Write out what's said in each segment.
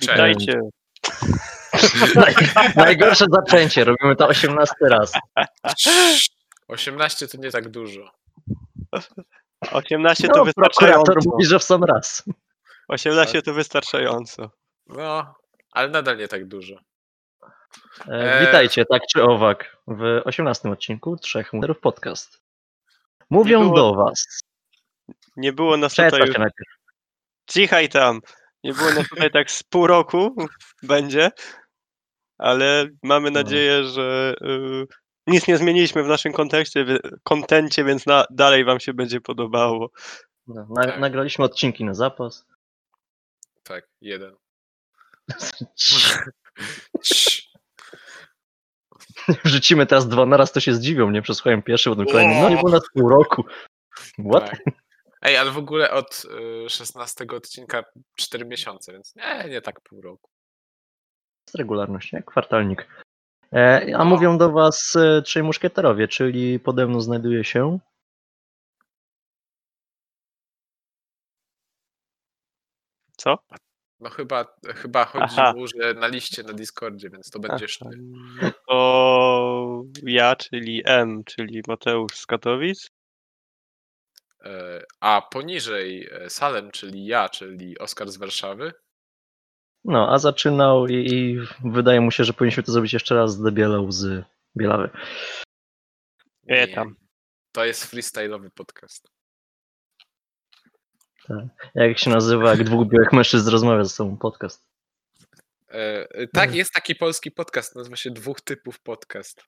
Witajcie. Najgorsze zaczęcie, robimy to 18 raz. 18 to nie tak dużo. 18 to No, wystarczająco. prokurator mówi, że w sam raz. 18 to wystarczająco. No, ale nadal nie tak dużo. E, E, witajcie, tak czy owak, w 18 odcinku Trzech Munderów Podcast. Mówią było- do was. Nie było nas tutaj... Przedstawcie najpierw. Cichaj tam. Nie było nas tutaj tak z pół roku będzie, ale mamy No. nadzieję, że y, nic nie zmieniliśmy w naszym kontekście, kontencie, więc na, dalej wam się będzie podobało. No, na, Tak. Nagraliśmy odcinki na zapas. Tak, jeden. Wrzucimy teraz dwa naraz, to się zdziwią, nie? Przesłuchają pierwszy, potem kolejny. No nie było nas pół roku. What? Tak. Ej, ale w ogóle od y, 16 odcinka 4 miesiące, więc nie, nie tak pół roku. Jest regularność, nie? Kwartalnik. E, a No. mówią do was e, trzej muszkieterowie, czyli pode mną znajduje się Co? No chyba, chyba chodzi Aha. mu, że na liście na Discordzie, więc to będziesz ty. No To ja, czyli M, czyli Mateusz z Katowic. E, A poniżej e, Salem, czyli ja, czyli Oskar z Warszawy. No, a zaczynał i, i wydaje mu się, że powinniśmy to zrobić jeszcze raz z Debielał z Bielawy. Nie, tam. To jest freestyle'owy podcast. Jak się nazywa, jak dwóch białych mężczyzn rozmawia ze sobą podcast. E, e, Tak, jest taki polski podcast, nazywa się Dwóch Typów Podcast.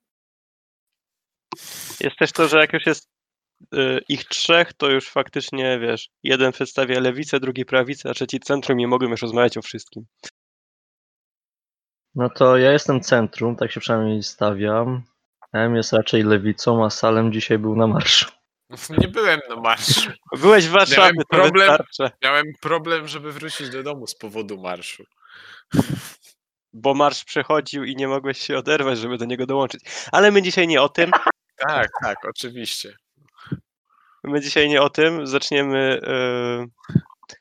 Jest też to, że jak już jest ich trzech, to już faktycznie, wiesz, jeden przedstawia lewicę, drugi prawicę, a trzeci centrum i mogą już rozmawiać o wszystkim. No to ja jestem centrum, tak się przynajmniej stawiam. M jest raczej lewicą, a Salem dzisiaj był na marszu. Nie byłem na marszu. Byłeś w Warszawie, Miałem problem. Miałem problem, żeby wrócić do domu z powodu marszu. bo marsz przechodził i nie mogłeś się oderwać, żeby do niego dołączyć. Ale my dzisiaj nie o tym, Tak, tak, oczywiście. My dzisiaj nie o tym, zaczniemy, y,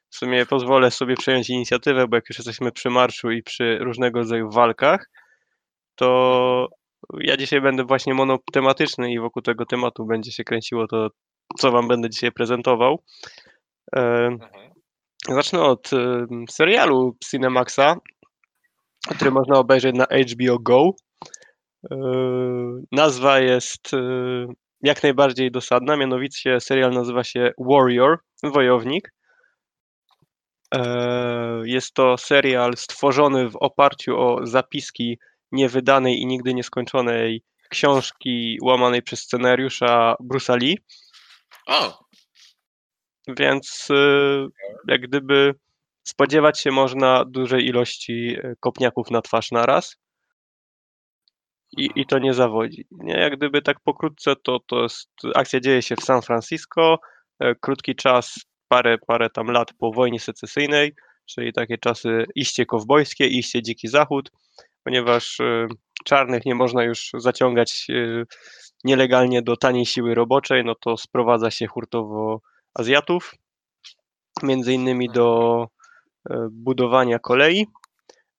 w sumie pozwolę sobie przejąć inicjatywę, bo jak już jesteśmy przy marszu i przy różnego rodzaju walkach, to ja dzisiaj będę właśnie monotematyczny i wokół tego tematu będzie się kręciło to, co wam będę dzisiaj prezentował. E, Mhm. Zacznę od y, serialu Cinemaxa, który można obejrzeć na HBO Go. Y, Nazwa jest y, jak najbardziej dosadna, mianowicie serial nazywa się Warrior, Wojownik. E, Jest to serial stworzony w oparciu o zapiski niewydanej i nigdy nieskończonej książki łamanej przez scenariusza Bruce'a Lee. O, Więc y, jak gdyby spodziewać się można dużej ilości y, kopniaków na twarz naraz. I, I to nie zawodzi. Nie, jak gdyby tak pokrótce, to, to jest, akcja dzieje się w San Francisco, e, krótki czas, parę, parę tam lat po wojnie secesyjnej, czyli takie czasy iście kowbojskie, iście dziki zachód, ponieważ y, czarnych nie można już zaciągać y, nielegalnie do taniej siły roboczej, no to sprowadza się hurtowo Azjatów, między innymi do e, budowania kolei.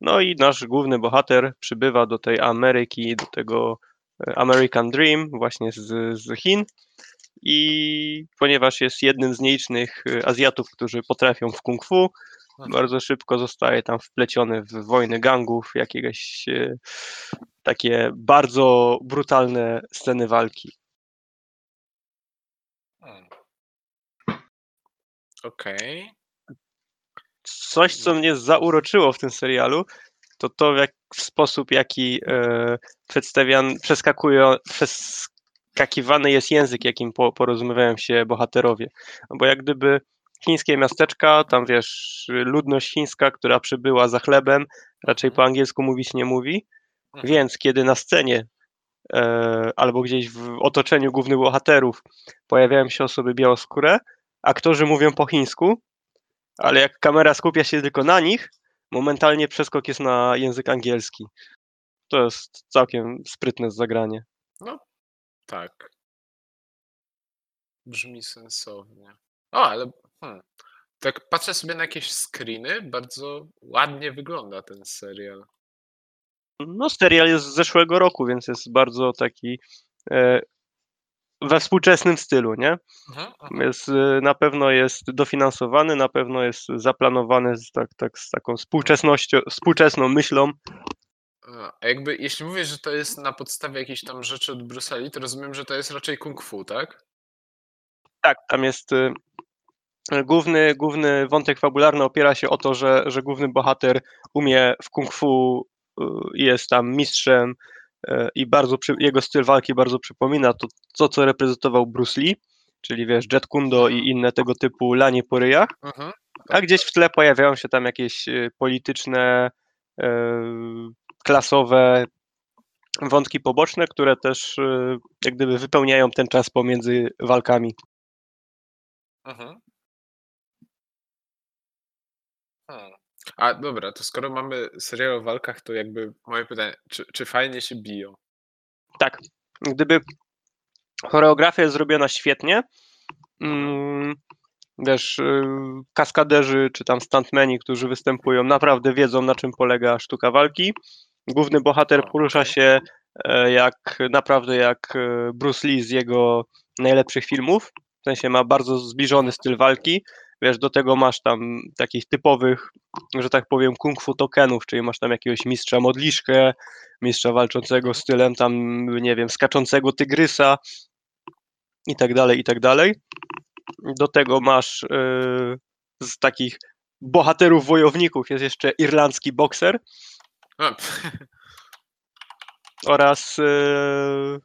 No i nasz główny bohater przybywa do tej Ameryki, do tego e, American Dream właśnie z, z Chin i ponieważ jest jednym z nielicznych e, Azjatów, którzy potrafią w kung fu, bardzo szybko zostaje tam wpleciony w wojnę gangów, jakieś e, takie bardzo brutalne sceny walki. Hmm. Okej. Coś, co mnie zauroczyło w tym serialu, to to, w, jak, w sposób, jaki e, przedstawian, przeskakują, przeskakiwany jest język, jakim po, porozumiewają się bohaterowie. No Bo jak gdyby chińskie miasteczka, tam wiesz, ludność chińska, która przybyła za chlebem, raczej po angielsku mówić nie mówi, Mhm. więc kiedy na scenie e, albo gdzieś w otoczeniu głównych bohaterów pojawiają się osoby białoskóre, aktorzy mówią po chińsku, ale jak kamera skupia się tylko na nich, momentalnie przeskok jest na język angielski. To jest całkiem sprytne zagranie. Tak. Brzmi sensownie. O, ale hmm. Tak patrzę sobie na jakieś screeny, bardzo ładnie wygląda ten serial. No, serial jest z zeszłego roku, więc jest bardzo taki e, we współczesnym stylu, nie? Mhm, mhm. Jest, e, na pewno jest dofinansowany, na pewno jest zaplanowany z, tak, tak, z taką współczesnością, współczesną myślą. A a jakby, jeśli mówisz, że to jest na podstawie jakichś tam rzeczy od Bruseli, to rozumiem, że to jest raczej kung fu, tak? Tak, tam jest y, główny, główny wątek fabularny opiera się o to, że, że główny bohater umie w kung fu, y, jest tam mistrzem y, i bardzo przy, jego styl walki bardzo przypomina to, to, co reprezentował Bruce Lee, czyli wiesz, Jet Kundo i inne tego typu lanie po ryjach, Mhm. a gdzieś w tle pojawiają się tam jakieś y, polityczne, y, klasowe wątki poboczne, które też y, jak gdyby wypełniają ten czas pomiędzy walkami. Mhm. Hmm. A dobra, to skoro mamy serial o walkach, to jakby moje pytanie, czy, czy fajnie się biją? Tak, gdyby choreografia jest zrobiona świetnie, mm, wiesz, y, kaskaderzy czy tam stuntmeni, którzy występują, naprawdę wiedzą na czym polega sztuka walki. Główny bohater porusza się e, jak naprawdę jak e, Bruce Lee z jego najlepszych filmów. W sensie ma bardzo zbliżony styl walki. Wiesz, do tego masz tam takich typowych, że tak powiem, kung fu tokenów, czyli masz tam jakiegoś mistrza modliszkę, mistrza walczącego stylem tam, nie wiem, skaczącego tygrysa i tak dalej, i tak dalej. Do tego masz yy, z takich bohaterów wojowników jest jeszcze irlandzki bokser A, oraz yy,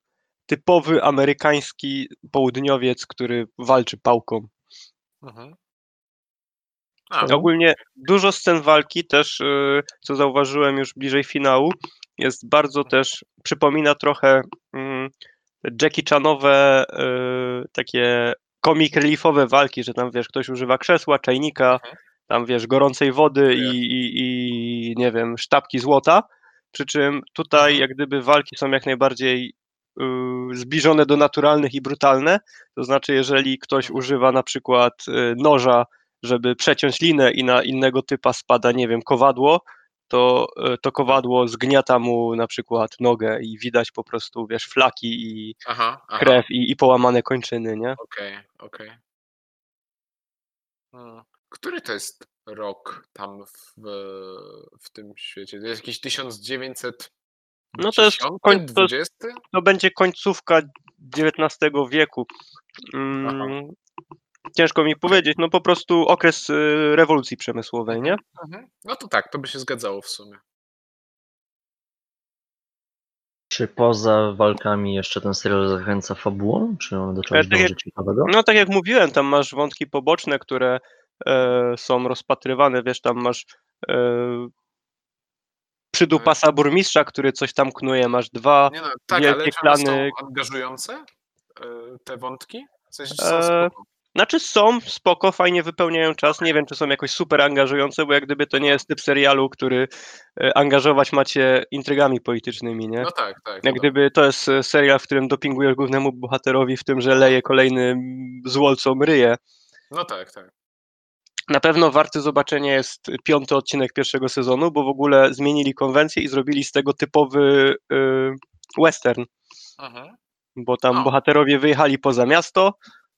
typowy amerykański południowiec, który walczy pałką. mhm. A, Ogólnie dużo scen walki też, y, co zauważyłem już bliżej finału, jest bardzo też, przypomina trochę mm, Jackie Chanowe y, takie comic reliefowe walki, że tam wiesz, ktoś używa krzesła, czajnika, Mhm. tam wiesz, gorącej wody i, i, i nie wiem, sztabki złota, przy czym tutaj Mhm. jak gdyby walki są jak najbardziej y, zbliżone do naturalnych i brutalne, to znaczy jeżeli ktoś Mhm. używa na przykład y, noża żeby przeciąć linę i na innego typa spada, nie wiem, kowadło, to e, to kowadło zgniata mu na przykład nogę i widać po prostu, wiesz, flaki i aha, aha. krew i, i połamane kończyny, nie? Okej, okej. Hmm. Który to jest rok tam w, w tym świecie? To jest jakiś 1900 No to jest koń- to- 20? To będzie końcówka XIX wieku. Mm, ciężko mi powiedzieć, no po prostu okres y, rewolucji przemysłowej, nie? Mhm. No to tak, to by się zgadzało w sumie. Czy poza walkami jeszcze ten serial zachęca fabułą? Czy do czegoś tak jak- dąży ciekawego? No tak jak mówiłem, tam masz wątki poboczne, które e, są rozpatrywane, wiesz, tam masz e, przydupasa burmistrza, który coś tam knuje, masz dwa Nie no, tak, ale wielkie one klany. są angażujące e, te wątki? W sensie, czy E, są spoko? Znaczy są, spoko, fajnie wypełniają czas, nie wiem, czy są jakoś super angażujące, bo jak gdyby to nie jest typ serialu, który e, angażować macie intrygami politycznymi, nie? No tak, tak. Jak no gdyby to jest e, serial, w którym dopingujesz głównemu bohaterowi w tym, że leje kolejnym złolcom ryje. No tak, tak. Na pewno warty zobaczenia jest piąty odcinek pierwszego sezonu, bo w ogóle zmienili konwencję i zrobili z tego typowy y, western, Mhm. bo tam O. bohaterowie wyjechali poza miasto,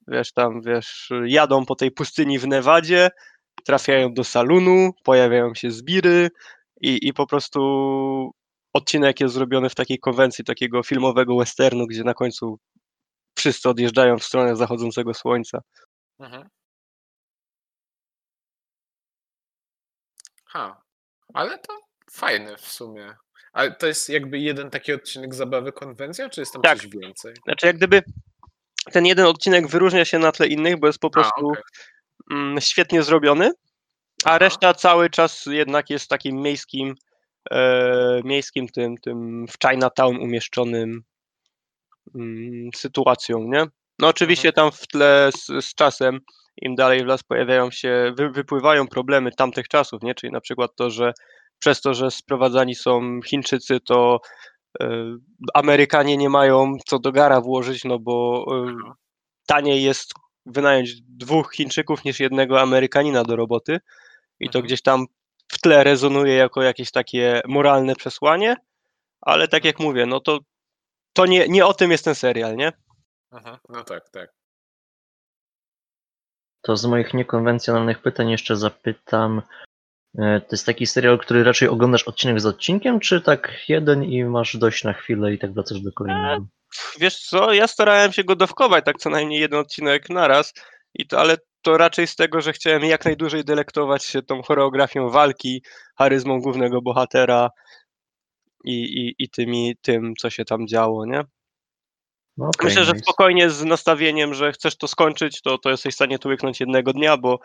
wiesz, tam, wiesz, jadą po tej pustyni w Nevadzie, trafiają do salonu, pojawiają się zbiry i, i po prostu odcinek jest zrobiony w takiej konwencji takiego filmowego westernu, gdzie na końcu wszyscy odjeżdżają w stronę zachodzącego słońca. Mhm. Ha, ale to fajne w sumie. Ale to jest jakby jeden taki odcinek zabawy konwencja, czy jest tam Tak. coś więcej? Znaczy, jak gdyby ten jeden odcinek wyróżnia się na tle innych, bo jest po A, prostu okej. mm, świetnie zrobiony, a Aha. reszta cały czas jednak jest takim miejskim, e, miejskim tym, tym w Chinatown umieszczonym mm, sytuacją, nie? No oczywiście tam w tle z, z czasem, im dalej w las pojawiają się, wy, wypływają problemy tamtych czasów, nie? Czyli na przykład to, że przez to, że sprowadzani są Chińczycy, to Amerykanie nie mają co do gara włożyć, no bo e, taniej jest wynająć dwóch Chińczyków niż jednego Amerykanina do roboty i to Mhm. gdzieś tam w tle rezonuje jako jakieś takie moralne przesłanie, ale tak jak mówię, no to, to nie, nie o tym jest ten serial, nie? Mhm. No tak, tak. To z moich niekonwencjonalnych pytań jeszcze zapytam. E, To jest taki serial, który raczej oglądasz odcinek z odcinkiem, czy tak jeden i masz dość na chwilę i tak wracasz do kolejnego? Wiesz co, ja starałem się go dawkować, tak co najmniej jeden odcinek naraz, i to, ale to raczej z tego, że chciałem jak najdłużej delektować się tą choreografią walki, charyzmą głównego bohatera i, i, i tymi, tym, co się tam działo, nie? No, okej, Myślę, że nice. spokojnie z nastawieniem, że chcesz to skończyć, to, to jesteś w stanie to łyknąć jednego dnia, bo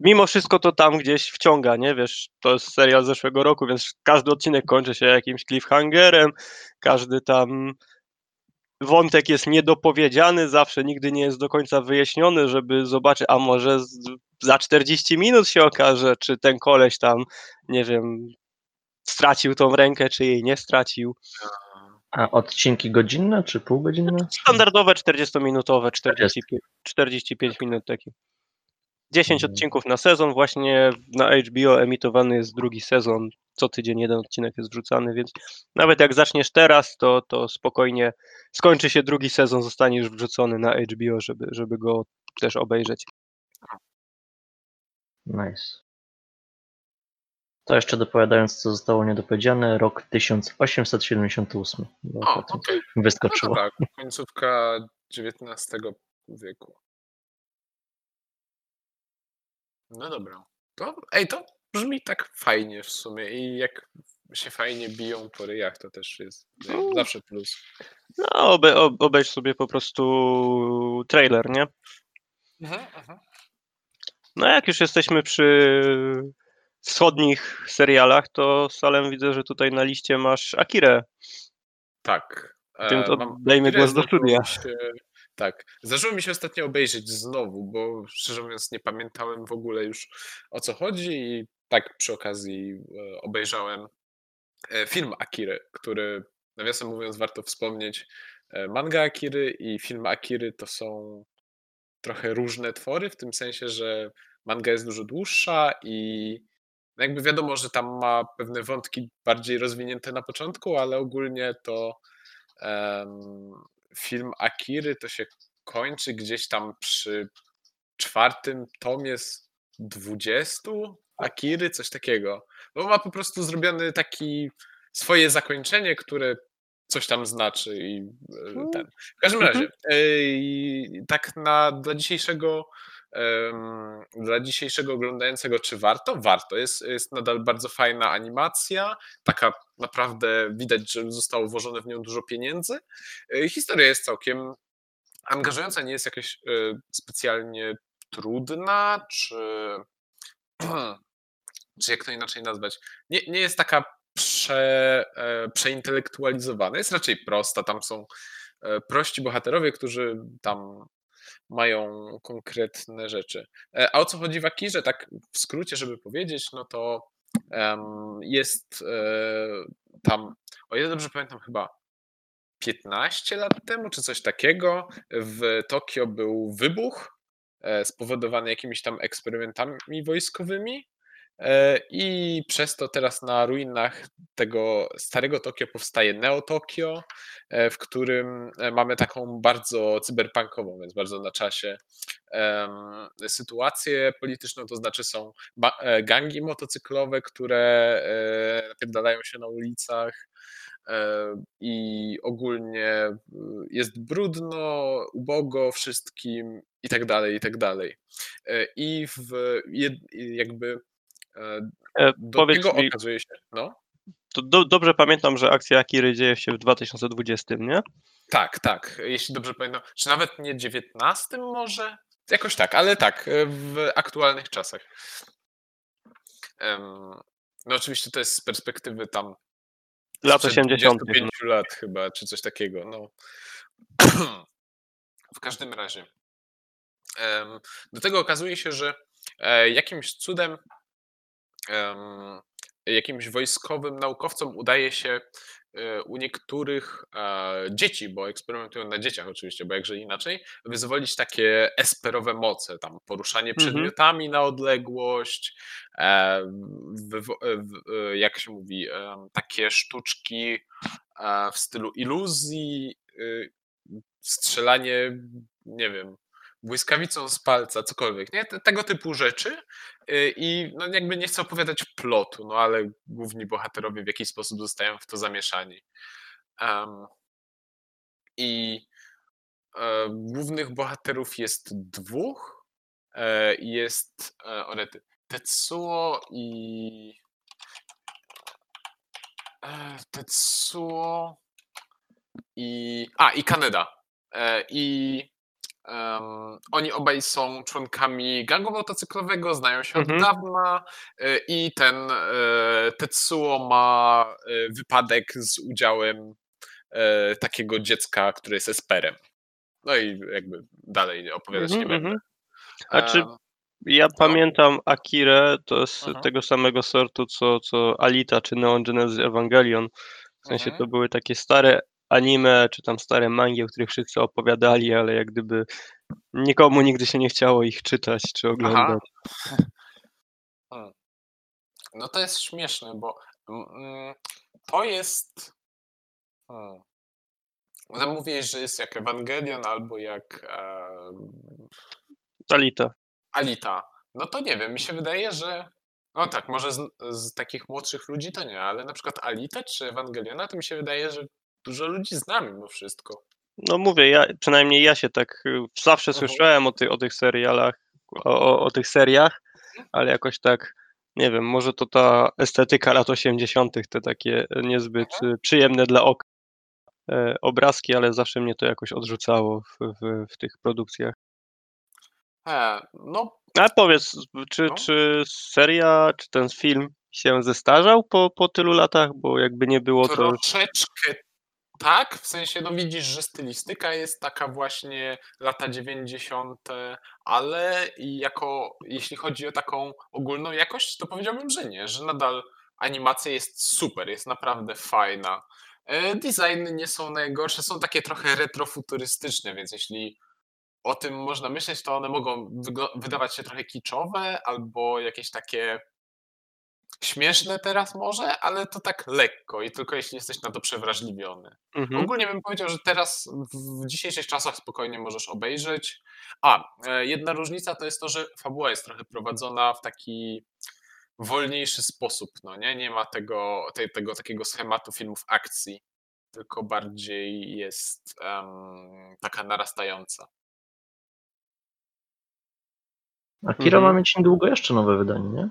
mimo wszystko to tam gdzieś wciąga, nie? Wiesz, to jest serial z zeszłego roku, więc każdy odcinek kończy się jakimś cliffhangerem, każdy tam wątek jest niedopowiedziany, zawsze nigdy nie jest do końca wyjaśniony, żeby zobaczyć, a może z, za 40 minut się okaże, czy ten koleś tam, nie wiem, stracił tą rękę, czy jej nie stracił. A odcinki godzinne, czy półgodzinne? Standardowe 40-minutowe, 45, 45 minut takie. 10 Mhm. odcinków na sezon, właśnie na HBO emitowany jest drugi sezon, co tydzień jeden odcinek jest wrzucany, więc nawet jak zaczniesz teraz, to, to spokojnie skończy się drugi sezon, zostanie już wrzucony na HBO, żeby, żeby go też obejrzeć. Nice. To jeszcze dopowiadając, co zostało niedopowiedziane, rok 1878. Bo O, okej. No Wyskoczyło. tak, końcówka XIX wieku. No dobra. To, ej, to brzmi tak fajnie w sumie i jak się fajnie biją po ryjach, to też jest No. zawsze plus. No, obe, ob- obejrz sobie po prostu trailer, nie? Mhm, mhm. No jak już jesteśmy przy wschodnich serialach, to Salem widzę, że tutaj na liście masz Akirę. Tak. Tym e, to mam- dajmy głos do studia. Tak. Zdarzyło mi się ostatnio obejrzeć znowu, bo szczerze mówiąc nie pamiętałem w ogóle już o co chodzi i tak przy okazji e, obejrzałem e, film Akiry, który nawiasem mówiąc warto wspomnieć, e, manga Akiry i film Akiry to są trochę różne twory, w tym sensie, że manga jest dużo dłuższa i no jakby wiadomo, że tam ma pewne wątki bardziej rozwinięte na początku, ale ogólnie to film Akiry to się kończy gdzieś tam przy czwartym tomie z 20 Akiry, coś takiego. Bo ma po prostu zrobiony taki swoje zakończenie, które coś tam znaczy i e, ten. W każdym Mhm. razie, ej, tak na dla dzisiejszego dla dzisiejszego oglądającego, czy warto? Warto. Jest, jest nadal bardzo fajna animacja, taka naprawdę widać, że zostało włożone w nią dużo pieniędzy. E, Historia jest całkiem angażująca, nie jest jakaś e, specjalnie trudna, czy, czy jak to inaczej nazwać, nie, nie jest taka prze, e, przeintelektualizowana, jest raczej prosta, tam są prości bohaterowie, którzy tam mają konkretne rzeczy. E, A o co chodzi w Akirze, tak w skrócie, żeby powiedzieć, no to jest e, tam, o ile dobrze pamiętam, chyba 15 lat temu, czy coś takiego, w Tokio był wybuch e, spowodowany jakimiś tam eksperymentami wojskowymi. E, I przez to teraz na ruinach tego starego Tokio powstaje Neo Tokio, e, w którym e, mamy taką bardzo cyberpunkową, więc bardzo na czasie sytuację polityczną, to znaczy są gangi motocyklowe, które napierdalają się na ulicach i ogólnie jest brudno, ubogo wszystkim i tak dalej, i tak dalej. I w jakby do powiedz tego mi, okazuje się, no to do, dobrze pamiętam, że akcja Akiry dzieje się w 2020, nie? tak, tak, jeśli dobrze pamiętam, czy nawet nie 19 może? Jakoś tak, ale tak, e, w aktualnych czasach. No oczywiście to jest z perspektywy tam Lat sprzed 80. 25 lat chyba, czy coś takiego. No. W każdym razie. Do tego okazuje się, że e, jakimś cudem em, jakimś wojskowym naukowcom udaje się e, u niektórych dzieci, bo eksperymentują na dzieciach oczywiście, bo jakże inaczej, wyzwolić takie esperowe moce, tam poruszanie Mhm. przedmiotami na odległość, e, e, jak się mówi, takie sztuczki w stylu iluzji, y, strzelanie, nie wiem, błyskawicą z palca, cokolwiek, nie? Te- Tego typu rzeczy. Y, I no jakby nie chcę opowiadać plotu, no ale główni bohaterowie w jakiś sposób zostają w to zamieszani. Em, I e, głównych bohaterów jest dwóch. E, Jest e, orety, Tetsuo i e, Tetsuo i a i Kaneda. E, I Em, oni obaj są członkami gangu motocyklowego, znają się Mhm. od dawna e, i ten e, Tetsuo ma e, wypadek z udziałem e, takiego dziecka, które jest esperem. No i jakby dalej opowiadać Mhm, nie będę. mhm. A czy ja pamiętam Akirę, to jest Mhm. tego samego sortu co, co Alita czy Neon Genesis Evangelion. W sensie Mhm. to były takie stare anime, czy tam stare mangi, o których wszyscy opowiadali, ale jak gdyby nikomu nigdy się nie chciało ich czytać czy oglądać. Hmm. No to jest śmieszne, bo mm, to jest. Hmm. No mówiłeś, że jest jak Evangelion albo jak e, Alita. Alita. No to nie wiem, mi się wydaje, że. No tak, może z, z takich młodszych ludzi to nie, ale na przykład Alita czy Ewangeliona to mi się wydaje, że dużo ludzi zna mimo wszystko. No mówię, ja, przynajmniej ja się tak y, zawsze Mhm. słyszałem o, ty, o tych serialach, o, o, o tych seriach, ale jakoś tak, nie wiem, może to ta estetyka lat 80., te takie niezbyt Mhm. y, przyjemne dla oka e, obrazki, ale zawsze mnie to jakoś odrzucało w, w, w tych produkcjach. E, no, A powiedz, czy, No. czy seria, czy ten film się zestarzał po, po tylu latach, bo jakby nie było to... troszeczkę tak, w sensie no widzisz, że stylistyka jest taka właśnie lata 90., ale jako, jeśli chodzi o taką ogólną jakość, to powiedziałbym, że nie, że nadal animacja jest super, jest naprawdę fajna. E, Designy nie są najgorsze, są takie trochę retrofuturystyczne, więc jeśli o tym można myśleć, to one mogą wydawać się trochę kiczowe albo jakieś takie śmieszne teraz może, ale to tak lekko i tylko jeśli jesteś na to przewrażliwiony. Mhm. Ogólnie bym powiedział, że teraz w dzisiejszych czasach spokojnie możesz obejrzeć. A, e, jedna różnica to jest to, że fabuła jest trochę prowadzona w taki wolniejszy sposób, no nie? Nie ma tego, te, tego takiego schematu filmów akcji, tylko bardziej jest em, taka narastająca. Akira Mhm. ma mieć niedługo jeszcze nowe wydanie, nie?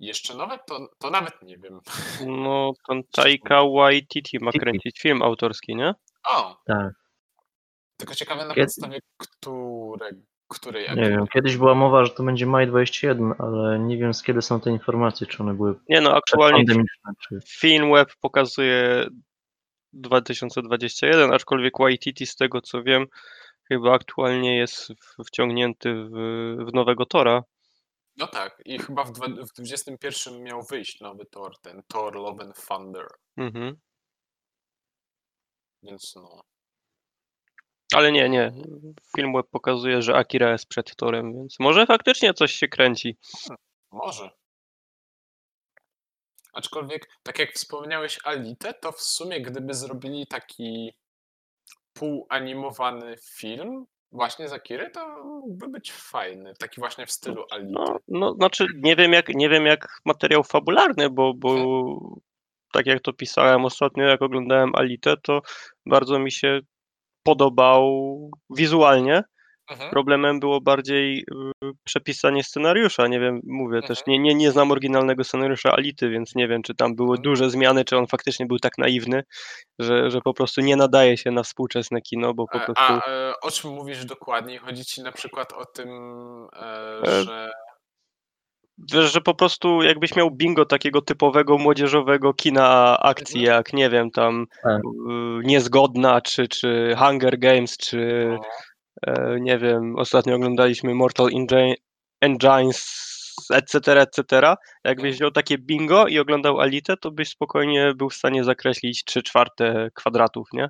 Jeszcze nowe? To, to nawet nie wiem. No, ten Taika Waititi ma kręcić film autorski, nie? O, Tak. tylko ciekawe na Kiedy- podstawie które, której Nie wiem, kiedyś była mowa, że to będzie maj 21, ale nie wiem z kiedy są te informacje, czy one były Nie no, aktualnie czy... film web pokazuje 2021, aczkolwiek Waititi z tego co wiem, chyba aktualnie jest wciągnięty w, w nowego Tora. No tak, i chyba w, dwa, w 21 miał wyjść nowy Thor, ten Thor Love and Thunder, Mhm. więc no. Ale nie, nie. Film web pokazuje, że Akira jest przed Torem, więc może faktycznie coś się kręci. Może. Aczkolwiek, tak jak wspomniałeś Alitę, to w sumie gdyby zrobili taki półanimowany film właśnie z Akiry, to mógłby być fajny. Taki właśnie w stylu Ality. No, no znaczy nie wiem jak, nie wiem jak materiał fabularny, bo, bo tak jak to pisałem ostatnio, jak oglądałem Alitę, to bardzo mi się podobał wizualnie. Mhm. Problemem było bardziej y, przepisanie scenariusza. Nie wiem, mówię też, nie, nie, nie znam oryginalnego scenariusza Ality, więc nie wiem, czy tam były Mhm. duże zmiany, czy on faktycznie był tak naiwny, że, że po prostu nie nadaje się na współczesne kino, bo po E, prostu... A e, o czym mówisz dokładniej? Chodzi ci na przykład o tym, e, że. Wiesz, że po prostu jakbyś miał bingo takiego typowego młodzieżowego kina akcji, Mhm. jak nie wiem, tam Tak. y, Niezgodna, czy, czy Hunger Games, czy No, nie wiem, ostatnio oglądaliśmy Mortal Engine, Engines etc., etc. Jakbyś wziął takie bingo i oglądał Alitę, to byś spokojnie był w stanie zakreślić 3 czwarte kwadratów, nie?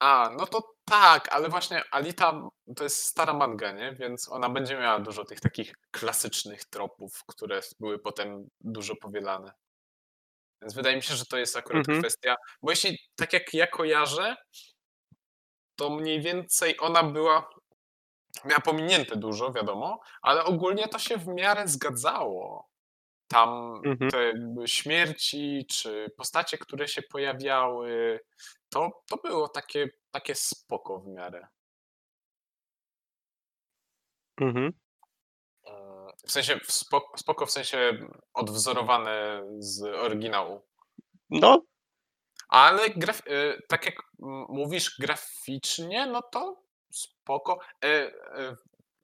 A, no to tak, ale właśnie Alita to jest stara manga, nie? Więc ona będzie miała dużo tych takich klasycznych tropów, które były potem dużo powielane. Więc wydaje mi się, że to jest akurat Mhm. kwestia, bo jeśli tak jak ja kojarzę, to mniej więcej ona była, miała pominięte dużo, wiadomo, ale ogólnie to się w miarę zgadzało. Tam Mhm. te śmierci, czy postacie, które się pojawiały, to, to było takie, takie spoko w miarę. Mhm. Mm, W sensie spoko, spoko w sensie odwzorowane z oryginału. No, Ale y, tak jak mówisz graficznie, no to spoko. E, e,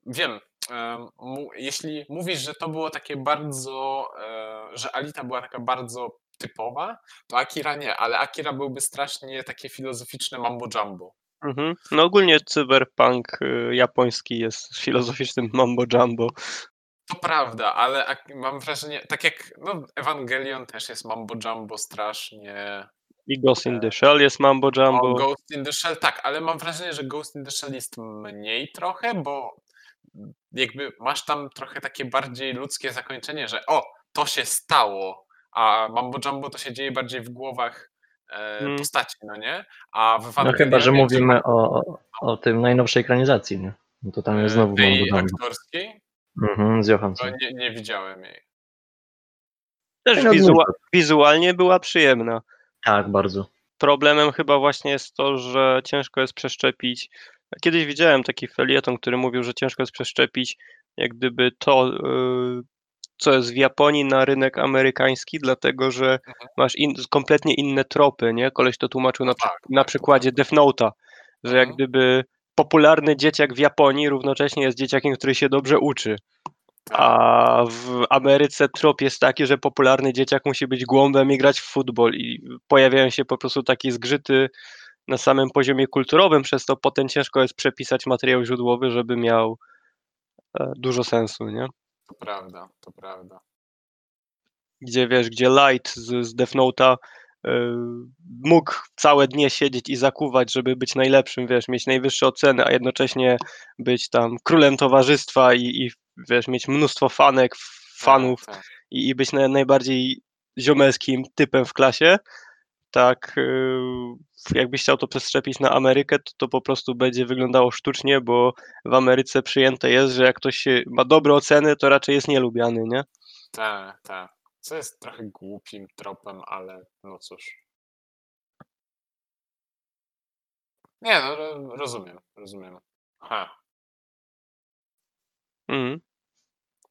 Wiem, jeśli mówisz, że to było takie bardzo, że Alita była taka bardzo typowa, to Akira nie, ale Akira byłby strasznie takie filozoficzne mambo jumbo. mhm. no ogólnie cyberpunk y, japoński jest filozoficznym mambo jumbo. To prawda, ale mam wrażenie, tak jak no, Evangelion też jest mambo jumbo strasznie. I Ghost in the Shell jest mambo O, jumbo. Ghost in the Shell, tak, ale mam wrażenie, że Ghost in the Shell jest mniej trochę, bo jakby masz tam trochę takie bardziej ludzkie zakończenie, że o, to się stało, a Mambo Jumbo to się dzieje bardziej w głowach e, Mm. postaci, no nie? A w No Ewangelionie, chyba, że mówimy o, o, o tym najnowszej ekranizacji, nie? No to tam jest znowu tej Mambo Jumbo. aktorskiej, Mhm, z Johansson. nie, nie widziałem jej. Też No, wizua wizualnie była przyjemna. Tak, bardzo. Problemem chyba właśnie jest to, że ciężko jest przeszczepić. Kiedyś widziałem taki felieton, który mówił, że ciężko jest przeszczepić jak gdyby to, y, co jest w Japonii na rynek amerykański, dlatego że masz in, kompletnie inne tropy, nie? Koleś to tłumaczył na, tak, na tak, przykładzie Death Note'a, że jak Mhm. gdyby popularny dzieciak w Japonii równocześnie jest dzieciakiem, który się dobrze uczy. A w Ameryce trop jest taki, że popularny dzieciak musi być głąbem i grać w futbol i pojawiają się po prostu takie zgrzyty na samym poziomie kulturowym, przez to potem ciężko jest przepisać materiał źródłowy, żeby miał e, dużo sensu, nie? To prawda, to prawda. Gdzie wiesz, gdzie Light z, z Death Note'a e, mógł całe dnie siedzieć i zakuwać, żeby być najlepszym, wiesz, mieć najwyższe oceny, a jednocześnie być tam królem towarzystwa i, i wiesz, mieć mnóstwo fanek, fanów Tak, tak. i, i być na, najbardziej ziomelskim typem w klasie, tak yy, jakbyś chciał to przeszczepić na Amerykę, to to po prostu będzie wyglądało sztucznie, bo w Ameryce przyjęte jest, że jak ktoś ma dobre oceny, to raczej jest nielubiany, nie? Tak, tak. Co jest trochę głupim tropem, ale no cóż. Nie, no ro- rozumiem, rozumiem. Ha. Mhm.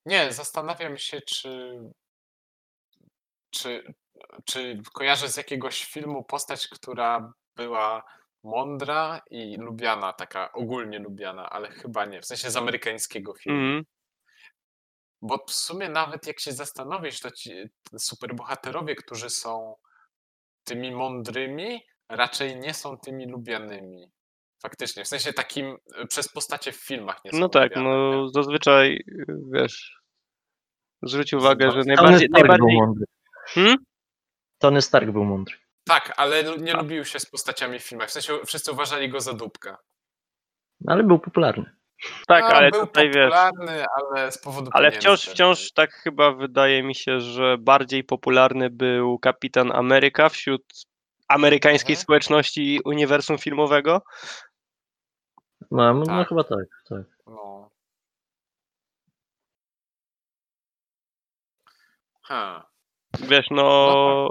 Nie, zastanawiam się, czy, czy, czy kojarzę z jakiegoś filmu postać, która była mądra i lubiana, taka ogólnie lubiana, ale chyba nie, w sensie z amerykańskiego filmu. Mhm. Bo w sumie nawet jak się zastanowisz, to ci superbohaterowie, którzy są tymi mądrymi, raczej nie są tymi lubianymi. Faktycznie, w sensie takim e, przez postacie w filmach nie są No tak, lubiane, nie? no zazwyczaj, yy, wiesz, zwróć uwagę, że najbardziej, Tony Stark był najbardziej mądry. Hmm? Tony Stark był mądry. Tak, ale nie A. lubił się z postaciami w filmach. W sensie wszyscy uważali go za dupkę. Ale był popularny. tak, A, ale był tutaj wiesz, popularny, ale z powodu ale wciąż, wciąż tak chyba wydaje mi się, że bardziej popularny był Kapitan Ameryka wśród amerykańskiej Mhm. społeczności uniwersum filmowego. No, no Tak. chyba tak, tak. No. Ha. Wiesz, no, No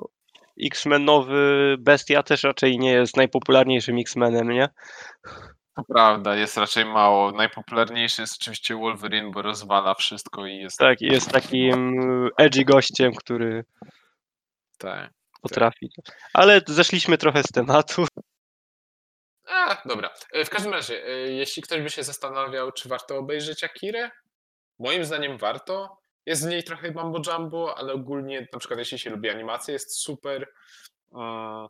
X-Menowy Bestia też raczej nie jest najpopularniejszym X-Menem, nie? To prawda, jest raczej mało. Najpopularniejszy jest oczywiście Wolverine, bo rozwala wszystko i jest. Tak, jest takim edgy gościem, który tak. potrafi. Ale zeszliśmy trochę z tematu. A, dobra. E, W każdym razie, e, jeśli ktoś by się zastanawiał, czy warto obejrzeć Akirę, moim zdaniem warto. Jest w niej trochę mambo jumbo, ale ogólnie, na przykład jeśli się lubi animację, jest super. Mm.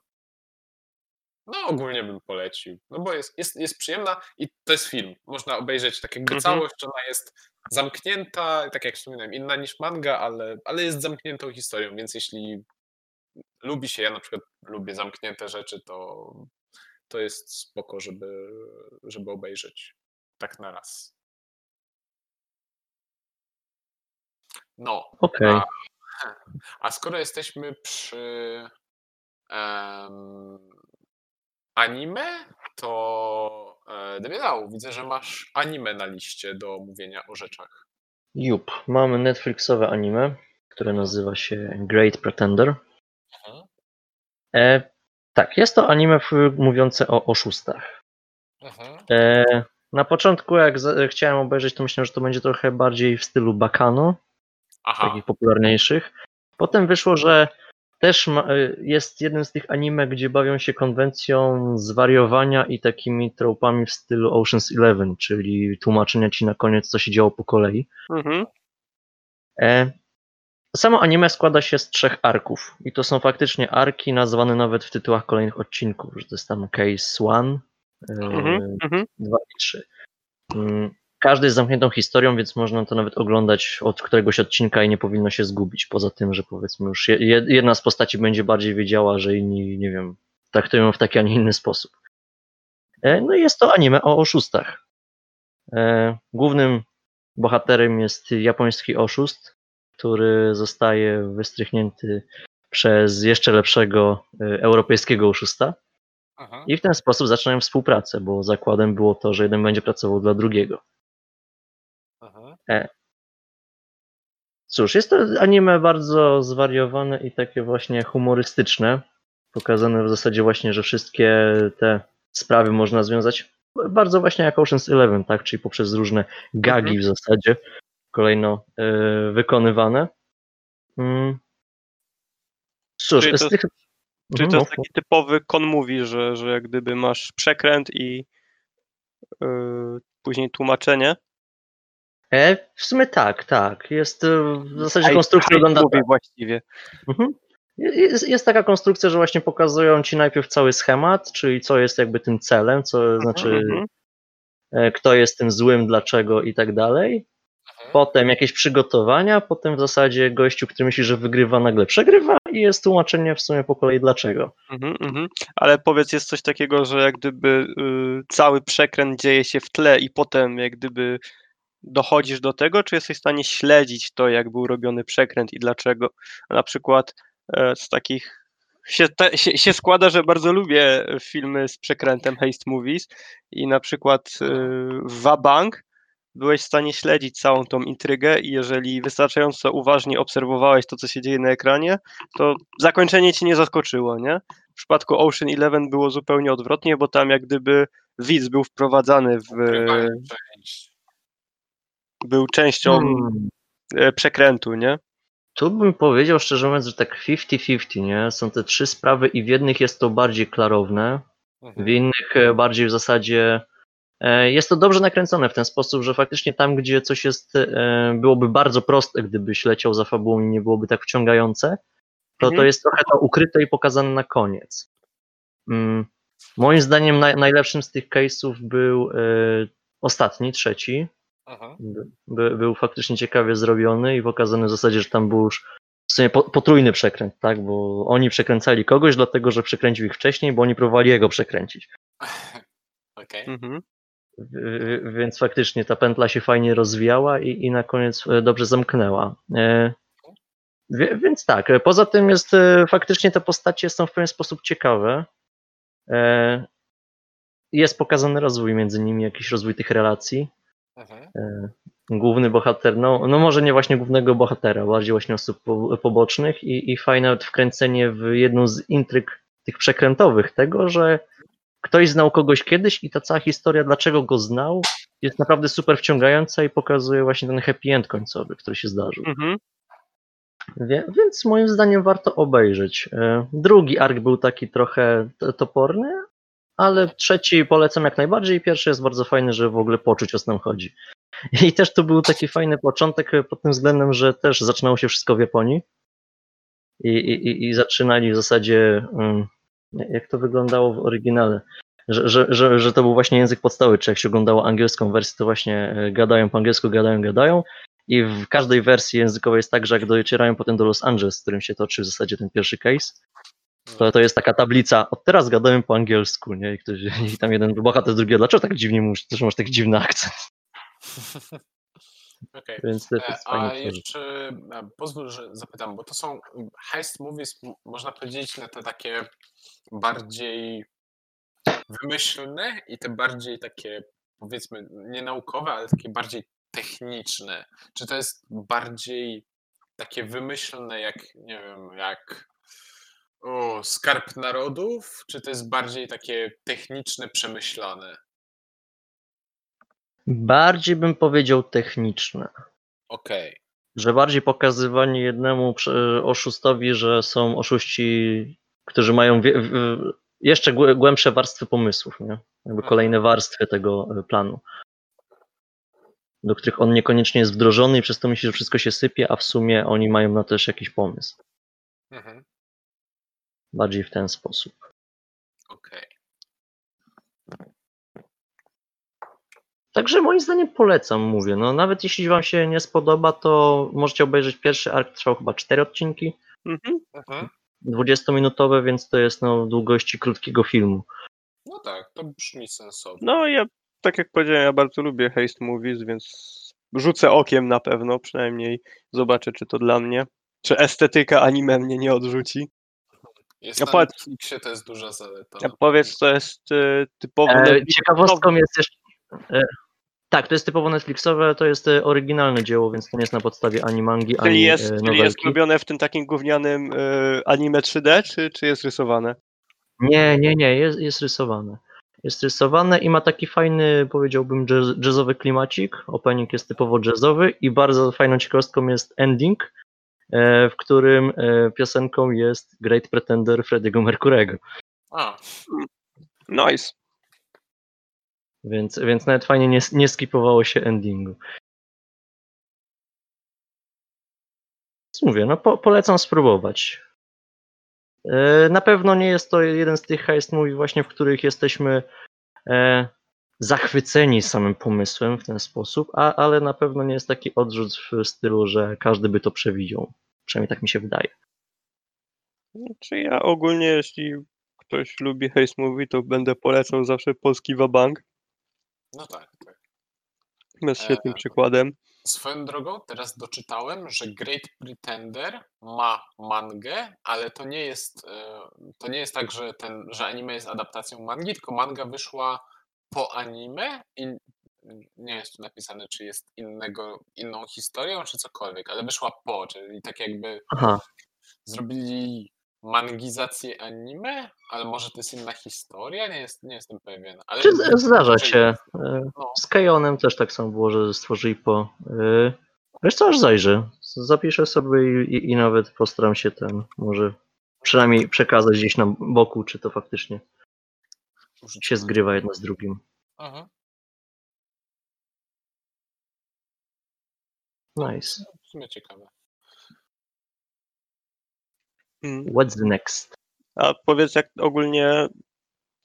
No ogólnie bym polecił, no bo jest, jest, jest przyjemna i to jest film. Można obejrzeć tak jakby Mhm. całość, ona jest zamknięta, tak jak wspominałem, inna niż manga, ale, ale jest zamkniętą historią, więc jeśli lubi się, ja na przykład lubię zamknięte rzeczy, to, to jest spoko, żeby, żeby obejrzeć tak na raz. No, Okej. a, a skoro jesteśmy przy em, anime, to e, Demianał, widzę, że masz anime na liście do mówienia o rzeczach. Jup, mamy Netflixowe anime, które nazywa się Great Pretender. Mhm. E, tak, jest to anime mówiące o oszustach. Mhm. E, na początku, jak za, chciałem obejrzeć, to myślałem, że to będzie trochę bardziej w stylu Bakano, Aha, takich popularniejszych. Potem wyszło, że też ma, e, jest jeden z tych anime, gdzie bawią się konwencją zwariowania i takimi tropami w stylu Ocean's Eleven, czyli tłumaczenia ci na koniec, co się działo po kolei. Mhm. E, Samo anime składa się z trzech arków i to są faktycznie arki nazwane nawet w tytułach kolejnych odcinków, że to jest tam Case 1, Mhm. Mhm. 2 i 3. Mm, Każdy jest zamkniętą historią, więc można to nawet oglądać od któregoś odcinka i nie powinno się zgubić. Poza tym, że powiedzmy już je- je- jedna z postaci będzie bardziej wiedziała, że inni, nie wiem, traktują w taki, a nie inny sposób. E, No i jest to anime o oszustach. E, Głównym bohaterem jest japoński oszust, który zostaje wystrychnięty przez jeszcze lepszego e, europejskiego oszusta. aha. I w ten sposób zaczynają współpracę, bo zakładem było to, że jeden będzie pracował dla drugiego. aha. Cóż, jest to anime bardzo zwariowane i takie właśnie humorystyczne. Pokazane w zasadzie właśnie, że wszystkie te sprawy można związać bardzo właśnie jak Ocean's Eleven, tak? Czyli poprzez różne gagi w zasadzie kolejno e, wykonywane. Mm. Cóż, Czyli to- tych... Czyli Mhm, to jest mów, taki typowy con movie, że, że jak gdyby masz przekręt i yy, później tłumaczenie. E, w sumie tak, tak. Jest e, w zasadzie konstrukcja wygląda tak. właściwie. Mhm. Jest, jest taka konstrukcja, że właśnie pokazują ci najpierw cały schemat, czyli co jest jakby tym celem, co znaczy Mhm. e, kto jest tym złym, dlaczego i tak dalej. Potem jakieś przygotowania, potem w zasadzie gościu, który myśli, że wygrywa, nagle przegrywa i jest tłumaczenie w sumie po kolei dlaczego. Mhm, mhm. Ale powiedz, jest coś takiego, że jak gdyby y, cały przekręt dzieje się w tle i potem jak gdyby dochodzisz do tego, czy jesteś w stanie śledzić to, jak był robiony przekręt i dlaczego? Na przykład e, z takich się, te, się, się składa, że bardzo lubię filmy z przekrętem Heist Movies i na przykład y, Wabank byłeś w stanie śledzić całą tą intrygę i jeżeli wystarczająco uważnie obserwowałeś to, co się dzieje na ekranie, to zakończenie cię nie zaskoczyło, nie? W przypadku Ocean Eleven było zupełnie odwrotnie, bo tam jak gdyby widz był wprowadzany w, był częścią Hmm. e, przekrętu, nie? Tu bym powiedział szczerze mówiąc, że tak 50-50, nie? Są te trzy sprawy i w jednych jest to bardziej klarowne, w Mhm. innych e, bardziej w zasadzie jest to dobrze nakręcone w ten sposób, że faktycznie tam, gdzie coś jest, e, byłoby bardzo proste, gdybyś leciał za fabułą i nie byłoby tak wciągające, to to Mhm. jest trochę to ukryte i pokazane na koniec. Mm, Moim zdaniem naj, najlepszym z tych case'ów był e, ostatni, trzeci. By, by, był faktycznie ciekawie zrobiony i pokazany w zasadzie, że tam był już w sumie po, potrójny przekręt, tak? Bo oni przekręcali kogoś, dlatego że przekręcił ich wcześniej, bo oni próbowali jego przekręcić. Okej. Mhm. W- Więc faktycznie ta pętla się fajnie rozwijała i, i na koniec e, dobrze zamknęła. E, Więc tak, e, poza tym jest faktycznie te postacie są w pewien sposób ciekawe. Jest pokazany rozwój między nimi, jakiś rozwój tych relacji. Mhm. Główny bohater, no, no może nie właśnie głównego bohatera, bardziej właśnie osób po, pobocznych i, i fajne wkręcenie w jedną z intryg tych przekrętowych, tego, że ktoś znał kogoś kiedyś i ta cała historia, dlaczego go znał, jest naprawdę super wciągająca i pokazuje właśnie ten happy end końcowy, który się zdarzył. Mhm. Wie, więc moim zdaniem warto obejrzeć. E, Drugi ark był taki trochę toporny, ale trzeci polecam jak najbardziej. Pierwszy jest bardzo fajny, żeby w ogóle poczuć o co nam chodzi. I też to był taki fajny początek pod tym względem, że też zaczynało się wszystko w Japonii. I, i, i- i zaczynali w zasadzie um, Jak to wyglądało w oryginale? Że, że, że, że to był właśnie język podstawowy, czy jak się oglądało angielską wersję, to właśnie e, gadają po angielsku, gadają, gadają. I w każdej wersji językowej jest tak, że jak docierają potem do Los Angeles, w którym się toczy w zasadzie ten pierwszy case, to, to jest taka tablica, od teraz gadamy po angielsku, nie? I, ktoś, i tam jeden bohater drugi, dlaczego tak dziwnie mówisz, też masz taki dziwny akcent. Okej. Więc to E, jest A fajnie tworzyć. jeszcze e, pozwól, że zapytam, bo to są heist movies, można powiedzieć, na te takie bardziej wymyślne i te bardziej takie, powiedzmy, nie naukowe, ale takie bardziej techniczne. Czy to jest bardziej takie wymyślne, jak, nie wiem, jak o, Skarb Narodów, czy to jest bardziej takie techniczne, przemyślane? Bardziej bym powiedział techniczne. Okej. że bardziej pokazywanie jednemu oszustowi, że są oszuści, którzy mają jeszcze głę- głębsze warstwy pomysłów, nie? Jakby kolejne warstwy tego e, planu, do których on niekoniecznie jest wdrożony i przez to myśli, że wszystko się sypie, a w sumie oni mają na to też jakiś pomysł. Mhm. Bardziej w ten sposób. Okej. Także moim zdaniem polecam, mówię. No, nawet jeśli wam się nie spodoba, to możecie obejrzeć pierwszy ark, trwał chyba 4 odcinki, Mhm. Mhm. 20-minutowe, więc to jest no, długości krótkiego filmu. No tak, to brzmi sensownie. No ja, tak jak powiedziałem, ja bardzo lubię heist movies, więc rzucę okiem na pewno, przynajmniej zobaczę, czy to dla mnie. Czy estetyka anime mnie nie odrzuci. Jest A na powiedz- Netflixie, to jest duża zaleta. A powiedz, to jest y, typowo... E, ciekawostką jest jeszcze. E, tak, to jest typowo Netflixowe, to jest e, oryginalne dzieło, więc to nie jest na podstawie ani mangi, Czyli ani jest, e, czyli nowelki. jest robione w tym takim gównianym anime 3D, czy, czy jest rysowane? Nie, nie, nie, jest, jest rysowane. Jest rysowane i ma taki fajny, powiedziałbym, jazz, jazzowy klimacik. Opening jest typowo jazzowy i bardzo fajną ciekawostką jest ending, w którym piosenką jest Great Pretender Freddie'ego Mercurego. A, Nice. Więc, więc nawet fajnie nie, nie skipowało się endingu. Mówię, no po, polecam spróbować. E, Na pewno nie jest to jeden z tych heist właśnie, w których jesteśmy e, zachwyceni samym pomysłem w ten sposób, a, ale na pewno nie jest taki odrzut w stylu, że każdy by to przewidział. Przynajmniej tak mi się wydaje. Czy ja ogólnie, jeśli ktoś lubi heist movie, to będę polecał zawsze polski Wabank. No tak, tak. Jest świetnym E, przykładem. Swoją drogą teraz doczytałem, że Great Pretender ma mangę, ale to nie jest, e, to nie jest tak, że, ten, że anime jest adaptacją mangi, tylko manga wyszła po anime i nie jest tu napisane, czy jest innego, inną historią, czy cokolwiek, ale wyszła po, czyli tak jakby Aha, zrobili mangizację anime, ale może to jest inna historia? Nie, jest, nie jestem pewien. Ale czy zdarza się. E, No, Z Kajonem też tak samo było, że stworzyli po. Yy, wiesz co, aż zajrzę. Zapiszę sobie i, i, i nawet postaram się ten, może przynajmniej przekazać gdzieś na boku, czy to faktycznie się zgrywa jedno z drugim. Aha. Nice. W sumie ciekawe. Mm. What's the next? A powiedz, jak ogólnie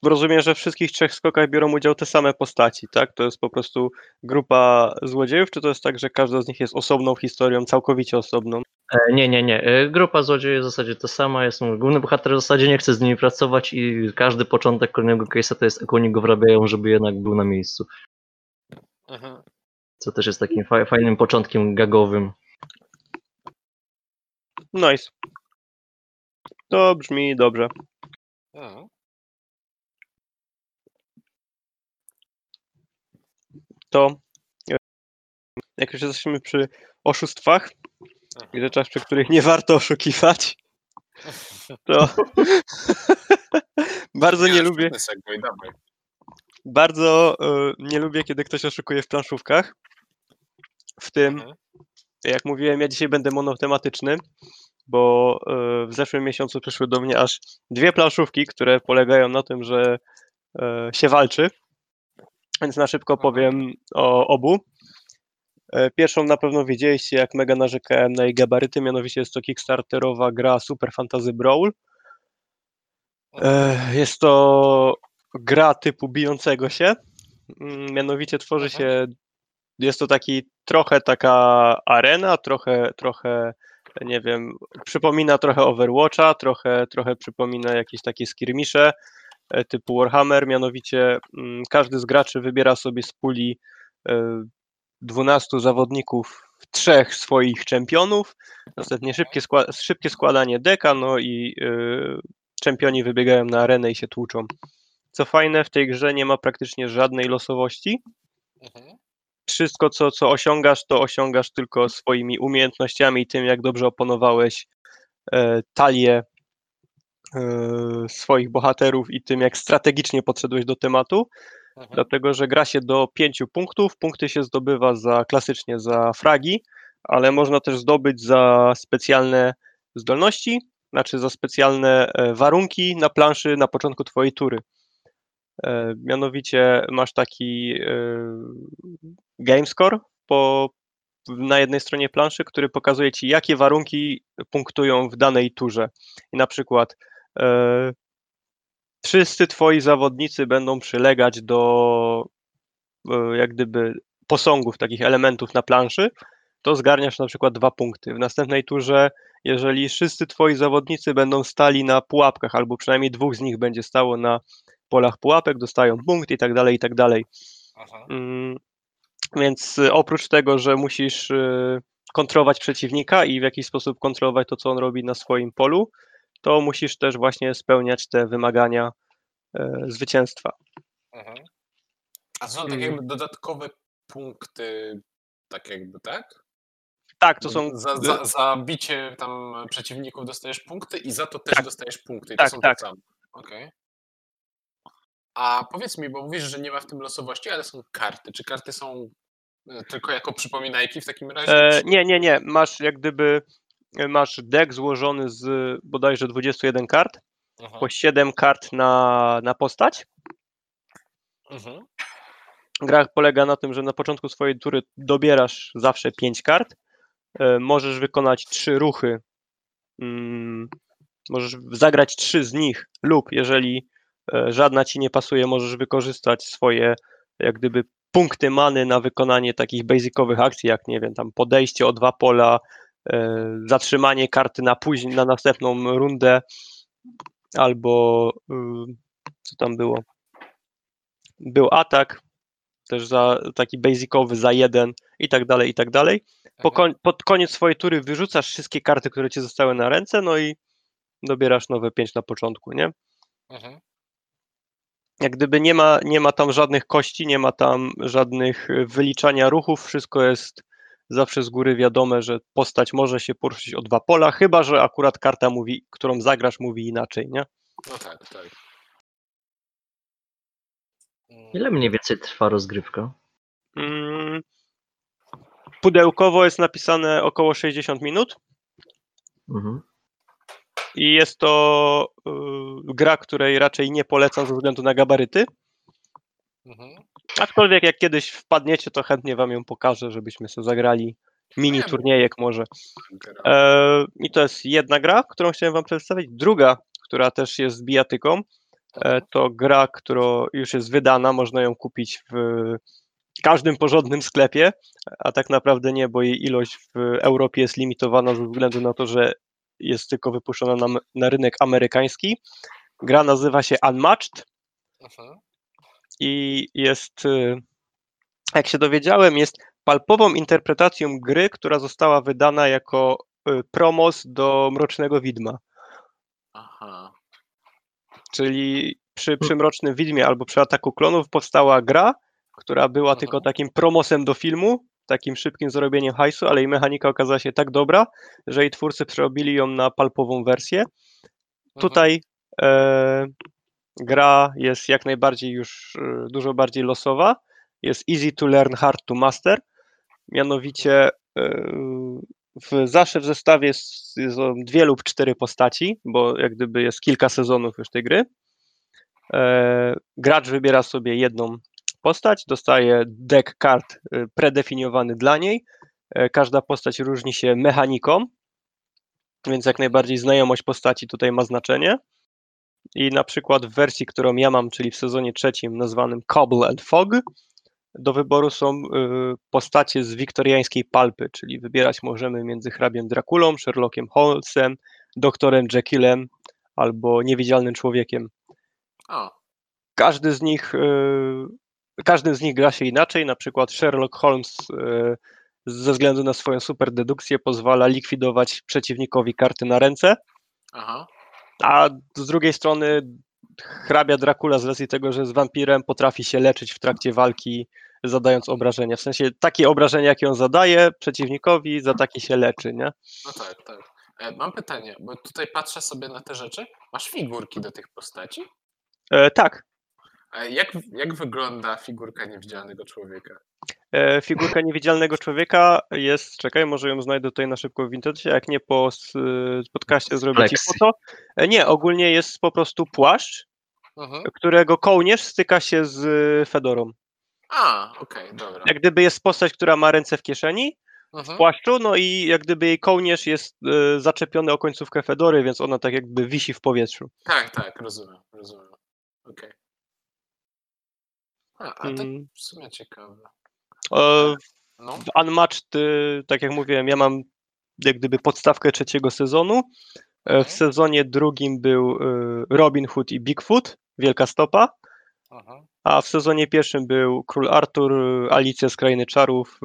rozumiem, że w wszystkich trzech skokach biorą udział te same postaci, tak? To jest po prostu grupa złodziejów, czy to jest tak, że każda z nich jest osobną historią, całkowicie osobną? E, nie, nie, nie. E, grupa złodziei w zasadzie ta sama. Jest główny bohater w zasadzie nie chce z nimi pracować i każdy początek kolejnego case'a to jest jak oni go wrabiają, żeby jednak był na miejscu. Mhm. Co też jest takim fa- fajnym początkiem gagowym. Nice. To brzmi dobrze. Mhm. To e, jak już jesteśmy przy oszustwach i rzeczach, przy których nie warto oszukiwać, to bardzo nie lubię, bardzo e, nie lubię, kiedy ktoś oszukuje w planszówkach. W tym, jak mówiłem, ja dzisiaj będę monotematyczny, bo e, w zeszłym miesiącu przyszły do mnie aż dwie planszówki, które polegają na tym, że e, się walczy. Więc na szybko powiem o obu. E, Pierwszą na pewno widzieliście, jak mega narzekałem na jej gabaryty, mianowicie jest to kickstarterowa gra Super Fantasy Brawl. Jest to gra typu bijącego się. Mm, Mianowicie tworzy się. Jest to taki trochę taka arena, trochę, trochę nie wiem, przypomina trochę Overwatcha, trochę, trochę przypomina jakieś takie skirmisze e, typu Warhammer. Mianowicie mm, każdy z graczy wybiera sobie z puli e, 12 zawodników, trzech swoich czempionów. Następnie szybkie, szybkie składanie deka, no i yy, czempioni wybiegają na arenę i się tłuczą. Co fajne, w tej grze nie ma praktycznie żadnej losowości. Mhm. Wszystko, co, co osiągasz, to osiągasz tylko swoimi umiejętnościami i tym, jak dobrze opanowałeś e, talię e, swoich bohaterów i tym, jak strategicznie podszedłeś do tematu Mhm. dlatego że gra się do pięciu punktów. Punkty się zdobywa za klasycznie za fragi, ale można też zdobyć za specjalne zdolności, znaczy za specjalne e, warunki na planszy na początku twojej tury. E, Mianowicie masz taki e, game score po, na jednej stronie planszy, który pokazuje ci, jakie warunki punktują w danej turze. I na przykład e, wszyscy twoi zawodnicy będą przylegać do jak gdyby posągów, takich elementów na planszy, to zgarniasz na przykład dwa punkty. W następnej turze, jeżeli wszyscy twoi zawodnicy będą stali na pułapkach, albo przynajmniej dwóch z nich będzie stało na polach pułapek, dostają punkt i tak dalej, i tak dalej. Aha. Mm, Więc y, oprócz tego, że musisz y, kontrolować przeciwnika i w jakiś sposób kontrolować to, co on robi na swoim polu, to musisz też właśnie spełniać te wymagania e, zwycięstwa. Mhm. A są tak Mm. jakby dodatkowe punkty, tak jakby, tak? Tak, to są. Za, za, za bicie tam przeciwników dostajesz punkty i za to też Tak. dostajesz punkty. I Tak, to są tak. te same. Okej. A powiedz mi, bo mówisz, że nie ma w tym losowości, ale są karty. Czy karty są e, tylko jako przypominajki w takim razie? E, nie, nie, nie. Masz jak gdyby. e, Masz deck złożony z bodajże 21 kart, Aha. po 7 kart na, na postać. Mhm. Gra polega na tym, że na początku swojej tury dobierasz zawsze 5 kart. E, Możesz wykonać 3 ruchy. Mm, Możesz zagrać 3 z nich, lub jeżeli żadna ci nie pasuje, możesz wykorzystać swoje jak gdyby punkty many na wykonanie takich basicowych akcji, jak nie wiem, tam podejście o dwa pola, e, zatrzymanie karty na później, na następną rundę, albo y, co tam było? Był atak, też za taki basicowy za jeden i tak dalej, i tak dalej. Po Mhm. koń, pod koniec swojej tury wyrzucasz wszystkie karty, które ci zostały na ręce, no i dobierasz nowe pięć na początku, nie? Mhm. Jak gdyby nie ma, nie ma tam żadnych kości, nie ma tam żadnych y, wyliczania ruchów, wszystko jest zawsze z góry wiadome, że postać może się poruszyć o dwa pola, chyba że akurat karta mówi, którą zagrasz, mówi inaczej, nie? No tak, tak. Mm, Ile mniej więcej trwa rozgrywka? Mm, Pudełkowo jest napisane około 60 minut Mhm. I jest to y, gra, której raczej nie polecam ze względu na gabaryty. Mhm. Aczkolwiek jak kiedyś wpadniecie, to chętnie wam ją pokażę, żebyśmy sobie zagrali mini turniejek może. E, I to jest jedna gra, którą chciałem wam przedstawić. Druga, która też jest bijatyką, e, to gra, która już jest wydana, można ją kupić w każdym porządnym sklepie, a tak naprawdę nie, bo jej ilość w Europie jest limitowana ze względu na to, że jest tylko wypuszczona na, na rynek amerykański. Gra nazywa się Unmatched Mhm. i jest, y, jak się dowiedziałem, jest palpową interpretacją gry, która została wydana jako y, promos do Mrocznego Widma. Aha. Czyli przy, przy Mrocznym Widmie albo przy Ataku Klonów powstała gra, która była Mhm. tylko takim promosem do filmu, takim szybkim zarobieniem hajsu, ale jej mechanika okazała się tak dobra, że jej twórcy przerobili ją na palpową wersję. Mhm. Tutaj e, gra jest jak najbardziej już e, dużo bardziej losowa. Jest easy to learn, hard to master. Mianowicie e, w, zawsze w zestawie są dwie lub cztery postaci, bo jak gdyby jest kilka sezonów już tej gry. E, gracz wybiera sobie jedną postać, dostaje deck kart e, predefiniowany dla niej. E, każda postać różni się mechaniką, więc jak najbardziej znajomość postaci tutaj ma znaczenie. I na przykład w wersji, którą ja mam, czyli w sezonie trzecim, nazwanym Cobble and Fog, do wyboru są y, postacie z wiktoriańskiej palpy, czyli wybierać możemy między hrabiem Drakulą, Sherlockiem Holmesem, doktorem Jekyllem albo niewidzialnym człowiekiem. Każdy z nich, y, każdy z nich gra się inaczej. Na przykład Sherlock Holmes y, ze względu na swoją super dedukcję pozwala likwidować przeciwnikowi karty na ręce, aha. a z drugiej strony hrabia Dracula z racji tego, że jest wampirem, potrafi się leczyć w trakcie walki, zadając obrażenia. W sensie takie obrażenia, jakie on zadaje przeciwnikowi, za takie się leczy, nie? No tak, tak. E, mam pytanie, bo tutaj patrzę sobie na te rzeczy. Masz figurki do tych postaci? E, tak, E, jak, jak wygląda figurka niewidzialnego człowieka? e, figurka niewidzialnego człowieka jest, czekaj, może ją znajdę tutaj na szybko w internecie, jak nie po s- podcaście zrobię ci foto. E, nie, ogólnie jest po prostu płaszcz, Mhm. którego kołnierz styka się z fedorą. A, okej, dobra. Jak gdyby jest postać, która ma ręce w kieszeni, w Mhm. płaszczu, no i jak gdyby jej kołnierz jest e, zaczepiony o końcówkę fedory, więc ona tak jakby wisi w powietrzu. Tak, tak, rozumiem, rozumiem. Okej. A, a to Mm. w sumie ciekawe. E, No, W Unmatched, y, tak jak mówiłem, ja mam jak gdyby podstawkę trzeciego sezonu. E, W Mhm. sezonie drugim był y, Robin Hood i Bigfoot, Wielka Stopa, aha. a w sezonie pierwszym był Król Artur, y, Alicja z Krainy Czarów,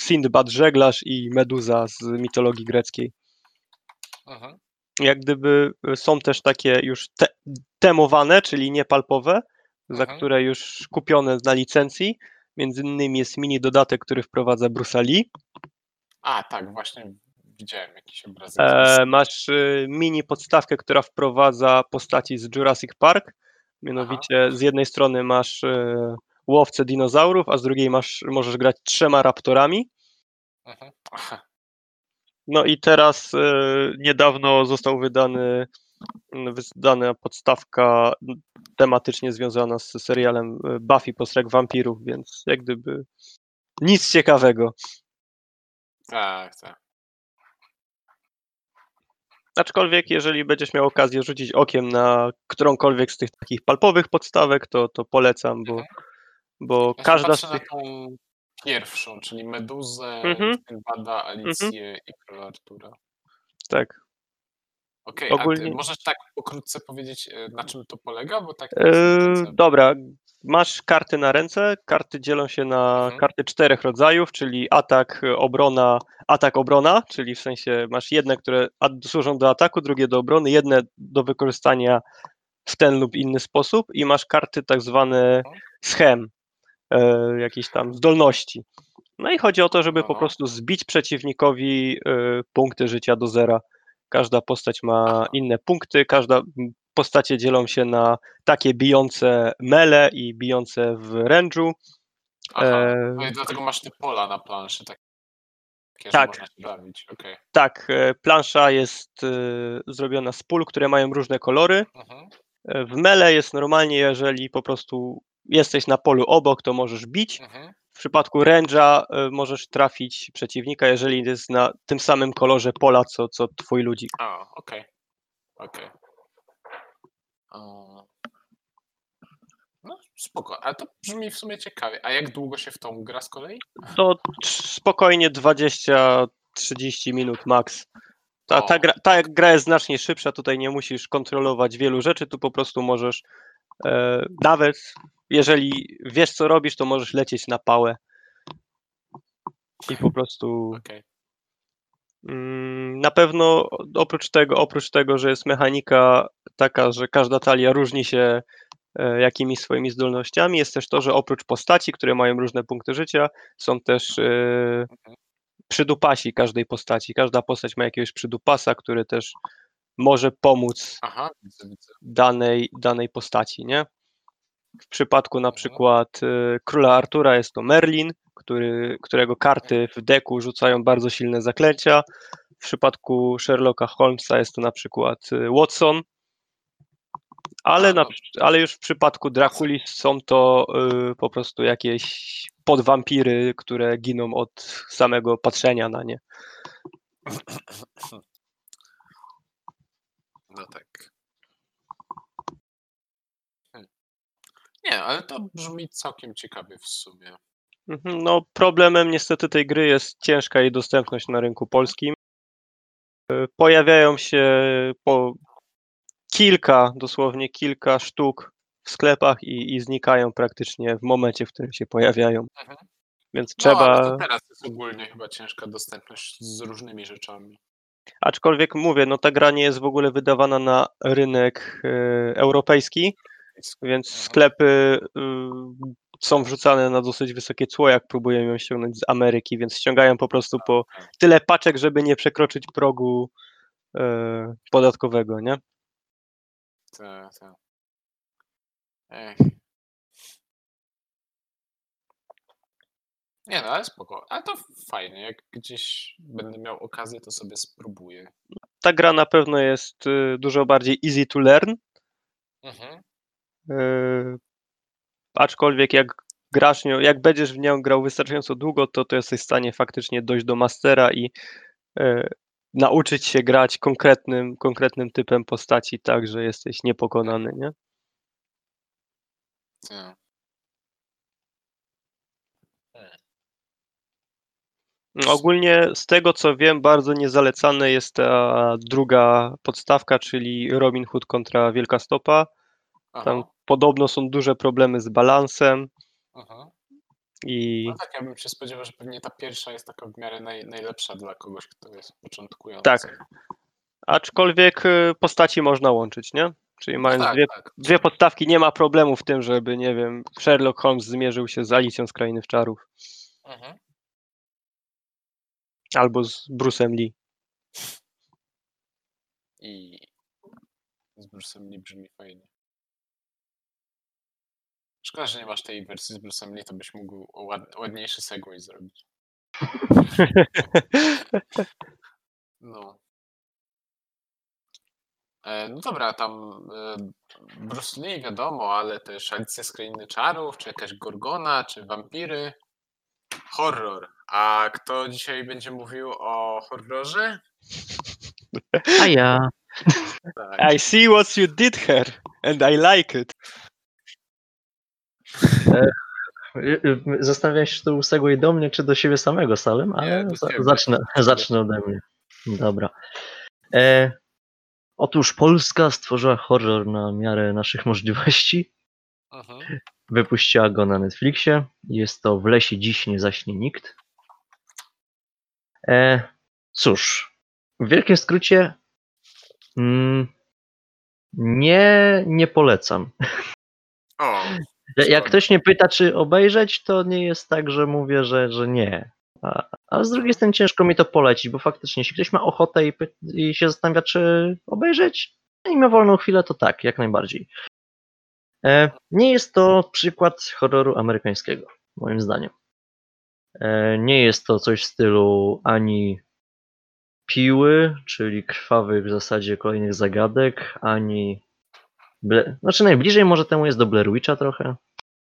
Sindbad Żeglarz i Meduza z mitologii greckiej. aha. Jak gdyby są też takie już te, temowane, czyli niepalpowe, za Mhm. które już kupione na licencji. Między innymi jest mini dodatek, który wprowadza Bruce'a Lee. A, tak, właśnie widziałem jakiś obrazek. E, masz y, mini podstawkę, która wprowadza postaci z Jurassic Park. Mianowicie z jednej strony masz y, łowcę dinozaurów, a z drugiej masz, możesz grać trzema raptorami. Mhm. Aha. No i teraz y, niedawno został wydany wydana podstawka tematycznie związana z serialem y, Buffy Postrek Wampirów, więc jak gdyby nic ciekawego. Tak, tak. Aczkolwiek, jeżeli będziesz miał okazję rzucić okiem na którąkolwiek z tych takich palpowych podstawek, to, to polecam, bo, Mhm. bo Ja każda z tych. tą pierwszą, czyli Meduzę, Mhm. Sinbada, Alicję i Króla Artura. Tak. Okej, a Ogólnie- możesz tak pokrótce powiedzieć, e, na czym to polega? Bo tak E, końca- dobra, masz karty na ręce. Karty dzielą się na Mhm. karty czterech rodzajów, czyli atak, y, obrona, atak, obrona, czyli w sensie masz jedne, które służą do ataku, drugie do obrony, jedne do wykorzystania w ten lub inny sposób i masz karty tak zwane Mhm. schem, e, jakieś tam zdolności. No i chodzi o to, żeby po Aha. prostu zbić przeciwnikowi e, punkty życia do zera. Każda postać ma inne punkty, każda postacie dzielą się na takie bijące mele i bijące w range'u. Aha, e, no i dlatego masz te pola na planszy, tak, takie, Tak. bawić. Okej. Tak, e, plansza jest e, zrobiona z pól, które mają różne kolory. Mhm. E, W mele jest normalnie, jeżeli po prostu jesteś na polu obok, to możesz bić. Mhm. W przypadku range'a e, możesz trafić przeciwnika, jeżeli jest na tym samym kolorze pola, co, co twój ludzik. A, okej. Okej. O. No, spoko. Ale to brzmi w sumie ciekawie. A jak długo się w tą gra z kolei? To spokojnie 20-30 minut max. Ta, ta, gra, ta gra jest znacznie szybsza, tutaj nie musisz kontrolować wielu rzeczy, tu po prostu możesz nawet jeżeli wiesz co robisz, to możesz lecieć na pałę i po prostu Okej. Mm, Na pewno oprócz tego, oprócz tego, że jest mechanika taka, że każda talia różni się e, jakimiś swoimi zdolnościami, jest też to, że oprócz postaci, które mają różne punkty życia, są też e, przydupasi każdej postaci. Każda postać ma jakiegoś przydupasa, który też może pomóc Aha, widzę, widzę. danej, danej postaci, nie? W przypadku na Mhm. przykład y, króla Artura jest to Merlin, który, którego karty w deku rzucają bardzo silne zaklęcia. W przypadku Sherlocka Holmesa jest to na przykład y, Watson. Ale, na, ale już w przypadku Drakuli są to y, po prostu jakieś podwampiry, które giną od samego patrzenia na nie. No tak. ale to brzmi całkiem ciekawie w sumie. Mhm, No, problemem niestety tej gry jest ciężka jej dostępność na rynku polskim. Y, Pojawiają się po kilka, dosłownie kilka sztuk w sklepach i, i znikają praktycznie w momencie, w którym się pojawiają. Mhm. Więc No, ale trzeba. to teraz jest ogólnie chyba ciężka dostępność z różnymi rzeczami. Aczkolwiek mówię, no ta gra nie jest w ogóle wydawana na rynek y, europejski, więc sklepy y, są wrzucane na dosyć wysokie cło, jak próbują ją ściągnąć z Ameryki, więc ściągają po prostu po tyle paczek, żeby nie przekroczyć progu y, podatkowego, nie? Tak, tak. Ech. Nie no, ale spoko. Ale to fajnie. Jak gdzieś będę miał okazję, to sobie spróbuję. Ta gra na pewno jest y, dużo bardziej easy to learn, Mhm. y, aczkolwiek jak grasz, nią- jak będziesz w nią grał wystarczająco długo, to, to jesteś w stanie faktycznie dojść do mastera i y, nauczyć się grać konkretnym, konkretnym typem postaci tak, że jesteś niepokonany, nie? Tak. Ogólnie z tego co wiem, bardzo niezalecane jest ta druga podstawka, czyli Robin Hood kontra Wielka Stopa. Tam Aha, podobno są duże problemy z balansem aha. i No tak, ja bym się spodziewał, że pewnie ta pierwsza jest taka w miarę naj, najlepsza dla kogoś, kto jest początkujący. tak. Aczkolwiek y, postaci można łączyć, nie? Czyli mając tak, dwie, tak. dwie podstawki nie ma problemu w tym, żeby, nie wiem, Sherlock Holmes zmierzył się z Alicją z Krainy Czarów Mhm. Albo z Bruce'em Lee. I z Bruce'em Lee brzmi fajnie. Szkoda, że nie masz tej wersji z Bruce'em Lee, to byś mógł ład, ładniejszy segway zrobić. No. E, No dobra, tam e, Bruce Lee wiadomo, ale też Alicja z Krainy Czarów, czy jakaś Gorgona, czy wampiry. Horror. A kto dzisiaj będzie mówił o horrorze? A ja. Tak. I see what you did here and I like it. Y, y, Zastanawiam się, czy to usegłej do mnie, czy do siebie samego, Salem, ale za- ciebie. zacznę, zacznę ode mnie. Dobra. E, otóż Polska stworzyła horror na miarę naszych możliwości. Mhm. Wypuściła go na Netflixie. Jest to W lesie dziś nie zaśnie nikt. E, cóż, w wielkim skrócie mm, nie, nie polecam. O, Jak ktoś mnie pyta, czy obejrzeć, to nie jest tak, że mówię, że, że nie. A, a z drugiej strony ciężko mi to polecić, bo faktycznie, jeśli ktoś ma ochotę i, py- i się zastanawia, czy obejrzeć, i ma wolną chwilę, to tak, jak najbardziej. E, nie jest to przykład horroru amerykańskiego, moim zdaniem. E, nie jest to coś w stylu ani piły, czyli krwawych w zasadzie kolejnych zagadek, ani. Ble... Znaczy, najbliżej może temu jest do Blair Witcha trochę.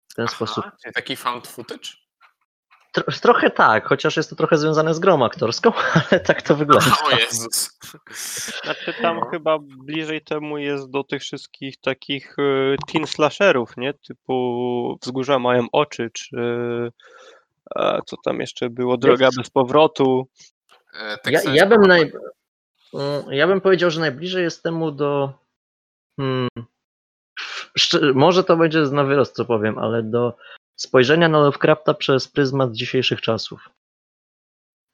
W ten aha, sposób. taki found footage? Tro, trochę tak, chociaż jest to trochę związane z grą aktorską, ale tak to wygląda. O Jezus. Znaczy tam No. chyba bliżej temu jest do tych wszystkich takich y, teen slasherów, nie? Typu Wzgórza mają oczy, czy a, co tam jeszcze było? Droga bez powrotu. E, Ja, Texas ja, bym naj... Mm, ja bym powiedział, że najbliżej jest temu do. Hmm, może to będzie na wyrost, co powiem, ale do spojrzenia na Lovecrafta przez pryzmat dzisiejszych czasów.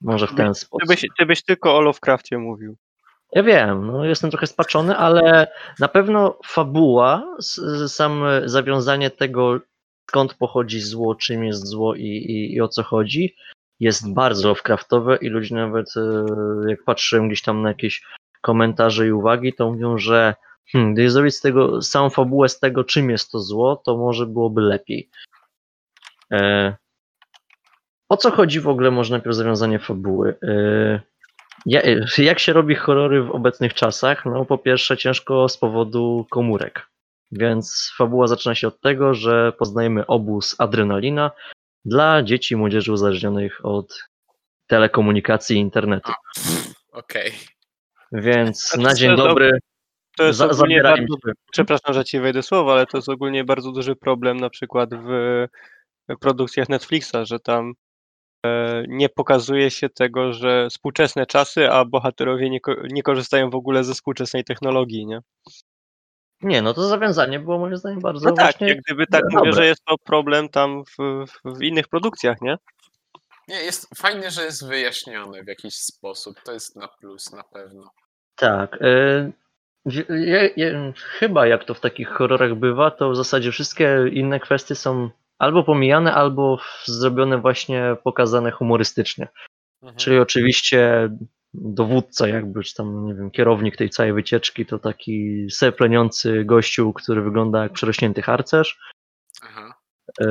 Może w ten Ty sposób. byś, ty byś tylko o Lovecraftie mówił. Ja wiem, no jestem trochę spaczony, ale na pewno fabuła, sam zawiązanie tego, skąd pochodzi zło, czym jest zło i, i, i o co chodzi, jest bardzo Lovecraftowe i ludzie nawet, e, jak patrzyłem gdzieś tam na jakieś komentarze i uwagi, to mówią, że hmm, gdyby zrobić z tego samą fabułę z tego, czym jest to zło, to może byłoby lepiej. E, o co chodzi w ogóle, może najpierw zawiązanie fabuły. E, ja, jak się robi horrory w obecnych czasach? No po pierwsze ciężko z powodu komórek. Więc fabuła zaczyna się od tego, że poznajemy obóz adrenalina dla dzieci i młodzieży uzależnionych od telekomunikacji i internetu. Okej. Więc Znaczy, na dzień dobry to jest za, ogólnie bardzo, przepraszam, że ci wejdę słowo, ale to jest ogólnie bardzo duży problem na przykład w produkcjach Netflixa, że tam e, nie pokazuje się tego, że współczesne czasy, a bohaterowie nie, ko- nie korzystają w ogóle ze współczesnej technologii, nie? Nie, no to zawiązanie było moim zdaniem bardzo No tak, właśnie... jak gdyby tak dobre. mówię, że jest to problem tam w, w, innych produkcjach, nie? Nie, jest fajnie, że jest wyjaśnione w jakiś sposób. To jest na plus na pewno. Tak. y, wie- je, je, chyba jak to w takich horrorach bywa, to w zasadzie wszystkie inne kwestie są albo pomijane, albo zrobione właśnie, pokazane humorystycznie. Mhm. Czyli oczywiście dowódca jakby, czy tam, nie wiem, kierownik tej całej wycieczki to taki sepleniący gościu, który wygląda jak przerośnięty harcerz. Aha. Y,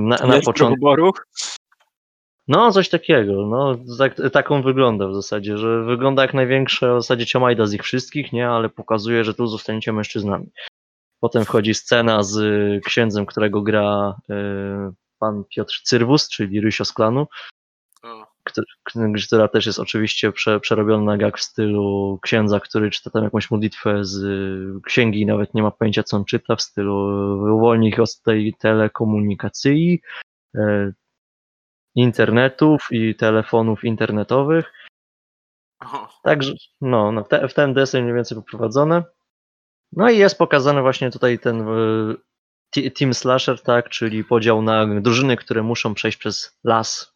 Na, na początku. No, coś takiego. No, tak, taką wygląda w zasadzie, że wygląda jak największa w zasadzie ciamajda z ich wszystkich, nie? Ale pokazuje, że tu zostaniecie mężczyznami. Potem wchodzi scena z y, księdzem, którego gra y, pan Piotr Cyrwus, czyli Rysio z klanu, która też jest oczywiście prze, przerobiona na gag w stylu księdza, który czyta tam jakąś modlitwę z y, księgi i nawet nie ma pojęcia, co on czyta, w stylu uwolnij ich od tej telekomunikacji, internetów i telefonów internetowych. Także, no, no te, w ten deseń mniej więcej poprowadzone. No i jest pokazany właśnie tutaj ten te- team slasher, tak, czyli podział na drużyny, które muszą przejść przez las,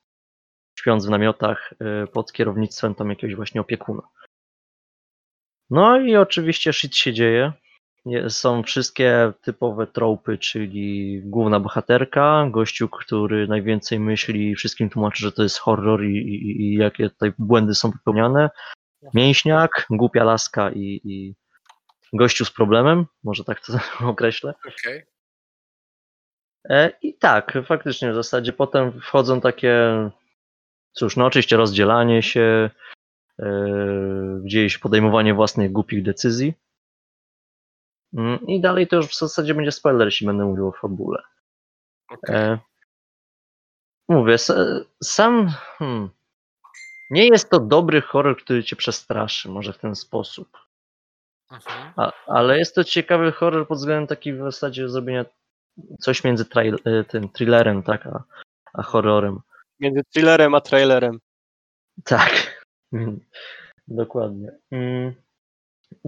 śpiąc w namiotach y, pod kierownictwem tam jakiegoś właśnie opiekuna. No i oczywiście shit się dzieje. Je- Są wszystkie typowe tropy, czyli główna bohaterka, gościu, który najwięcej myśli, wszystkim tłumaczy, że to jest horror i, i, i jakie tutaj błędy są popełniane. Mięśniak, głupia laska i, i gościu z problemem, może tak to określę. Okej. E, I tak, faktycznie w zasadzie potem wchodzą takie, cóż, no oczywiście rozdzielanie się, e, gdzieś podejmowanie własnych głupich decyzji. Mm, I dalej to już w zasadzie będzie spoiler, jeśli będę mówił o fabule. okej. E, mówię, sam. Hmm, nie jest to dobry horror, który cię przestraszy, może w ten sposób. A, ale jest to ciekawy horror pod względem taki w zasadzie zrobienia coś między trail, e, tym thrillerem, tak, a, a horrorem. Między thrillerem a trailerem. Tak, dokładnie. Mm,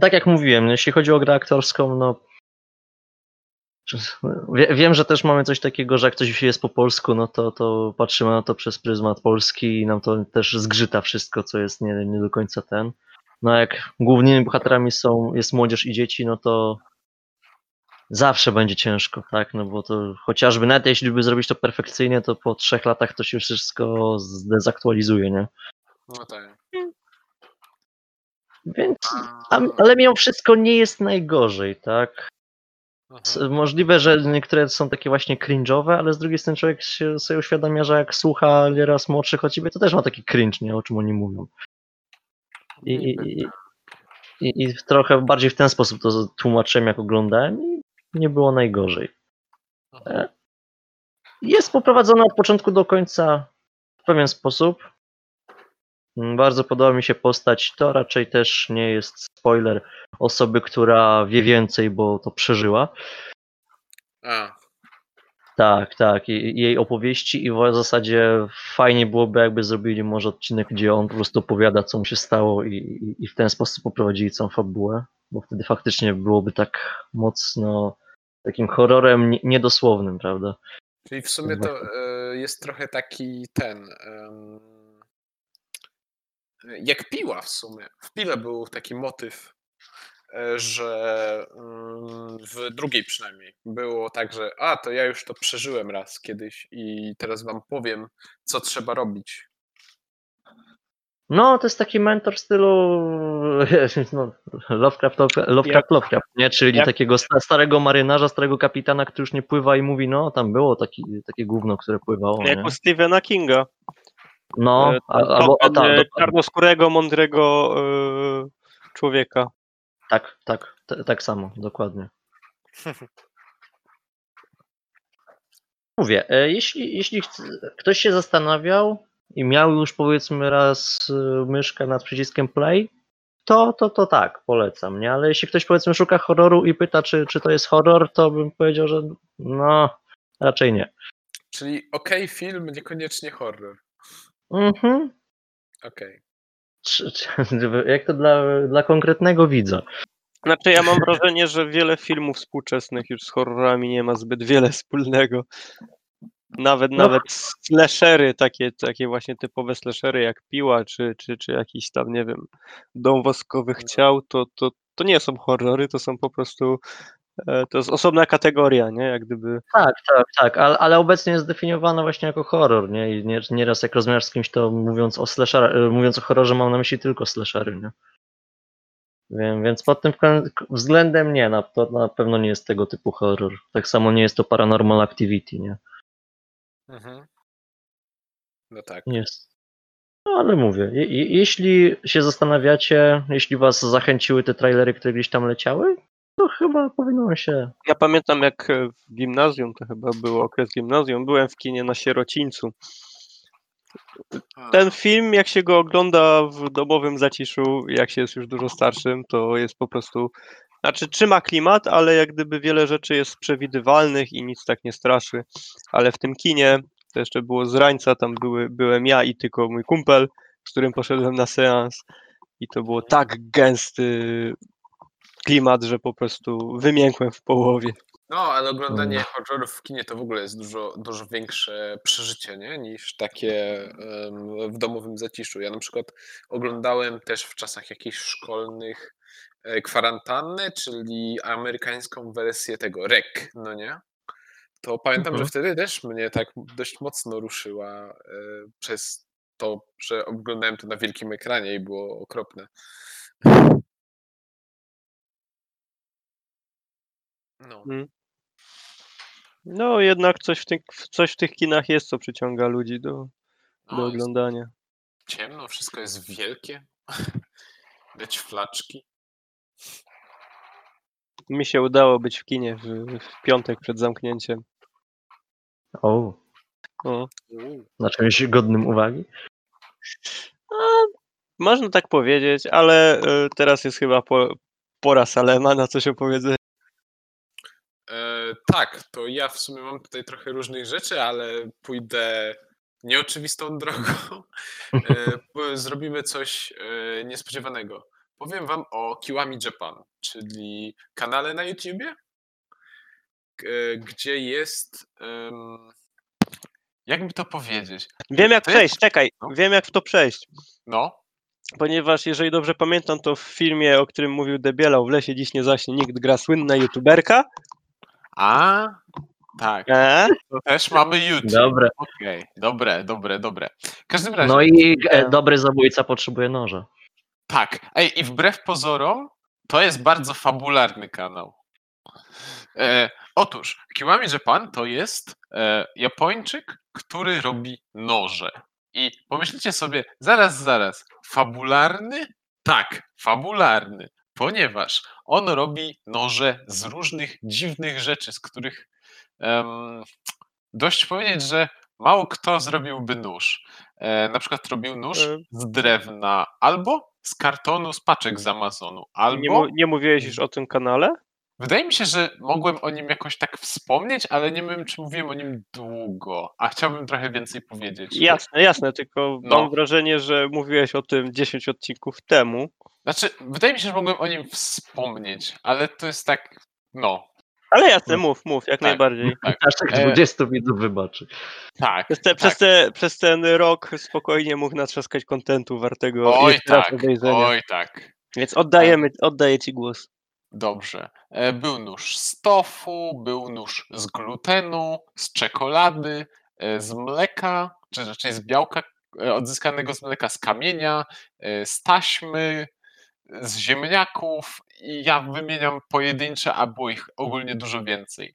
Tak jak mówiłem, no, jeśli chodzi o grę aktorską, no. Wie, wiem, że też mamy coś takiego, że jak coś jest po polsku, no to, to patrzymy na to przez pryzmat Polski i nam to też zgrzyta wszystko, co jest nie, nie do końca ten. No jak głównymi bohaterami są, jest młodzież i dzieci, no to zawsze będzie ciężko, tak? No bo to chociażby nawet jeśli by zrobić to perfekcyjnie, to po trzech latach to się wszystko zdezaktualizuje, nie? No tak. Więc, ale mimo wszystko nie jest najgorzej, tak? S- Mhm. Możliwe, że niektóre są takie właśnie cringe'owe, ale z drugiej strony człowiek się sobie uświadamia, że jak słucha raz młodszych o ciebie, to też ma taki cringe, nie? O czym oni mówią. I, i, i, i, trochę bardziej w ten sposób to tłumaczyłem, jak oglądałem i nie było najgorzej. E, Jest poprowadzona od początku do końca w pewien sposób. Mm, Bardzo podoba mi się postać. To raczej też nie jest spoiler osoby, która wie więcej, bo to przeżyła. A, Tak, tak. I, jej opowieści i w zasadzie fajnie byłoby, jakby zrobili może odcinek, gdzie on po prostu opowiada, co mu się stało i, i, i w ten sposób poprowadzili całą fabułę, bo wtedy faktycznie byłoby tak mocno takim horrorem nie- niedosłownym, prawda? czyli w sumie to e, jest trochę taki ten. jak piła w sumie. W pile był taki motyw, że mm, w drugiej przynajmniej było tak, że a to ja już to przeżyłem raz kiedyś i teraz wam powiem, co trzeba robić. No, to jest taki mentor w stylu no, Lovecraft, Lovecraft, Lovecraft, nie? Czyli jak- takiego sta- starego marynarza, starego kapitana, który już nie pływa i mówi, no tam było taki, takie gówno, które pływało, nie? Jak u Stephena Kinga. No, E, albo czarnoskórego, mądrego e, człowieka. Tak, tak, t- tak samo, dokładnie. Mówię, e, jeśli, jeśli chce- ktoś się zastanawiał i miał już powiedzmy raz e, myszkę nad przyciskiem play, to, to, to tak, polecam, nie? Ale jeśli ktoś powiedzmy szuka horroru i pyta, czy, czy to jest horror, to bym powiedział, że no, raczej nie. Czyli okej film, niekoniecznie horror. Mhm. Okej. Czy- Jak to dla, dla konkretnego widza. Znaczy ja mam wrażenie, że wiele filmów współczesnych już z horrorami nie ma zbyt wiele wspólnego. Nawet No. nawet slashery, takie, takie właśnie typowe slashery jak Piła, czy, czy, czy jakiś tam, nie wiem, Dom Woskowych Ciał, to, to, to nie są horrory, to są po prostu, to jest osobna kategoria, nie? Jak gdyby, Tak, tak, tak, ale, ale obecnie jest definiowana właśnie jako horror, nie? I nie, nieraz jak rozmawiasz z kimś, to mówiąc o slasher, mówiąc o horrorze mam na myśli tylko slashery, nie? Wiem, więc pod tym wzglę- względem nie, na, to na pewno nie jest tego typu horror. Tak samo nie jest to paranormal activity, nie? Mhm. No tak. Nie Jest. No ale mówię, je, je, jeśli się zastanawiacie, jeśli was zachęciły te trailery, które gdzieś tam leciały, to chyba powinno się. ja pamiętam jak e, w gimnazjum, to chyba był okres gimnazjum, byłem w kinie na Sierocińcu. Ten film, jak się go ogląda w domowym zaciszu, jak się jest już dużo starszym, to jest po prostu. Znaczy, trzyma klimat, ale jak gdyby wiele rzeczy jest przewidywalnych i nic tak nie straszy. Ale w tym kinie, to jeszcze było z rańca, tam były, byłem ja i tylko mój kumpel, z którym poszedłem na seans. I to było tak gęsty klimat, że po prostu wymiękłem w połowie. No, ale oglądanie horrorów w kinie to w ogóle jest dużo, dużo większe przeżycie, nie? Niż takie em, w domowym zaciszu. Ja na przykład oglądałem też w czasach jakichś szkolnych e, kwarantanny, czyli amerykańską wersję tego REC, no nie? To pamiętam, że Mhm. wtedy też mnie tak dość mocno ruszyła e, przez to, że oglądałem to na wielkim ekranie i było okropne. No. No, jednak coś w, tych, coś w tych kinach jest, co przyciąga ludzi do, do No, oglądania. ciemno, wszystko jest wielkie. Dać flaczki. Mi się udało być w kinie w, w piątek przed zamknięciem. O, O. na czymś godnym uwagi. Można tak powiedzieć, ale e, teraz jest chyba po, pora Salema na coś opowiedzenia. Tak, to ja w sumie mam tutaj trochę różnych rzeczy, ale pójdę nieoczywistą drogą. E, zrobimy coś e, niespodziewanego. Powiem wam o Kiwami Japan, czyli kanale na YouTubie, e, gdzie jest. jakby to powiedzieć? Wiem jak przejść, czekaj, no. wiem jak w to przejść. No, Ponieważ jeżeli dobrze pamiętam, to w filmie, o którym mówił Debielał, w lesie dziś nie zaśnie, nikt gra słynna youtuberka. A tak, E? to też mamy YouTube. Dobre. Okej, dobre, dobre, dobre. W każdym razie. No i e, dobry zabójca potrzebuje noża. Tak. Ej, i wbrew pozorom, to jest bardzo fabularny kanał. E, otóż, Kiwami Japan to jest e, Japończyk, który robi noże. I pomyślicie sobie, zaraz, zaraz, fabularny? Tak, fabularny, ponieważ on robi noże z różnych dziwnych rzeczy, z których em, dość powiedzieć, że mało kto zrobiłby nóż. E, na przykład robił nóż E. z drewna albo z kartonu z paczek z Amazonu, albo Nie, mu, nie mówiłeś już o tym kanale? Wydaje mi się, że mogłem o nim jakoś tak wspomnieć, ale nie wiem, czy mówiłem o nim długo, a chciałbym trochę więcej powiedzieć. Jasne, jasne, tylko No. mam wrażenie, że mówiłeś o tym 10 odcinków temu. Znaczy, wydaje mi się, że mogłem o nim wspomnieć, ale to jest tak, no, Ale jasne, mów, mów, jak Tak. najbardziej. tak, Aż tak E. 20 widzów wybaczy. tak. Przez, te, tak. przez, te, przez ten rok spokojnie mógł natrzaskać kontentu wartego Oj tak, obejrzenia. oj tak. Więc oddajemy, oddaję ci głos. Dobrze. E, Był nóż z tofu, był nóż z glutenu, z czekolady, e, z mleka, czy raczej z białka e, odzyskanego z mleka, z kamienia, e, z taśmy, z ziemniaków i ja wymieniam pojedyncze, a było ich ogólnie dużo więcej.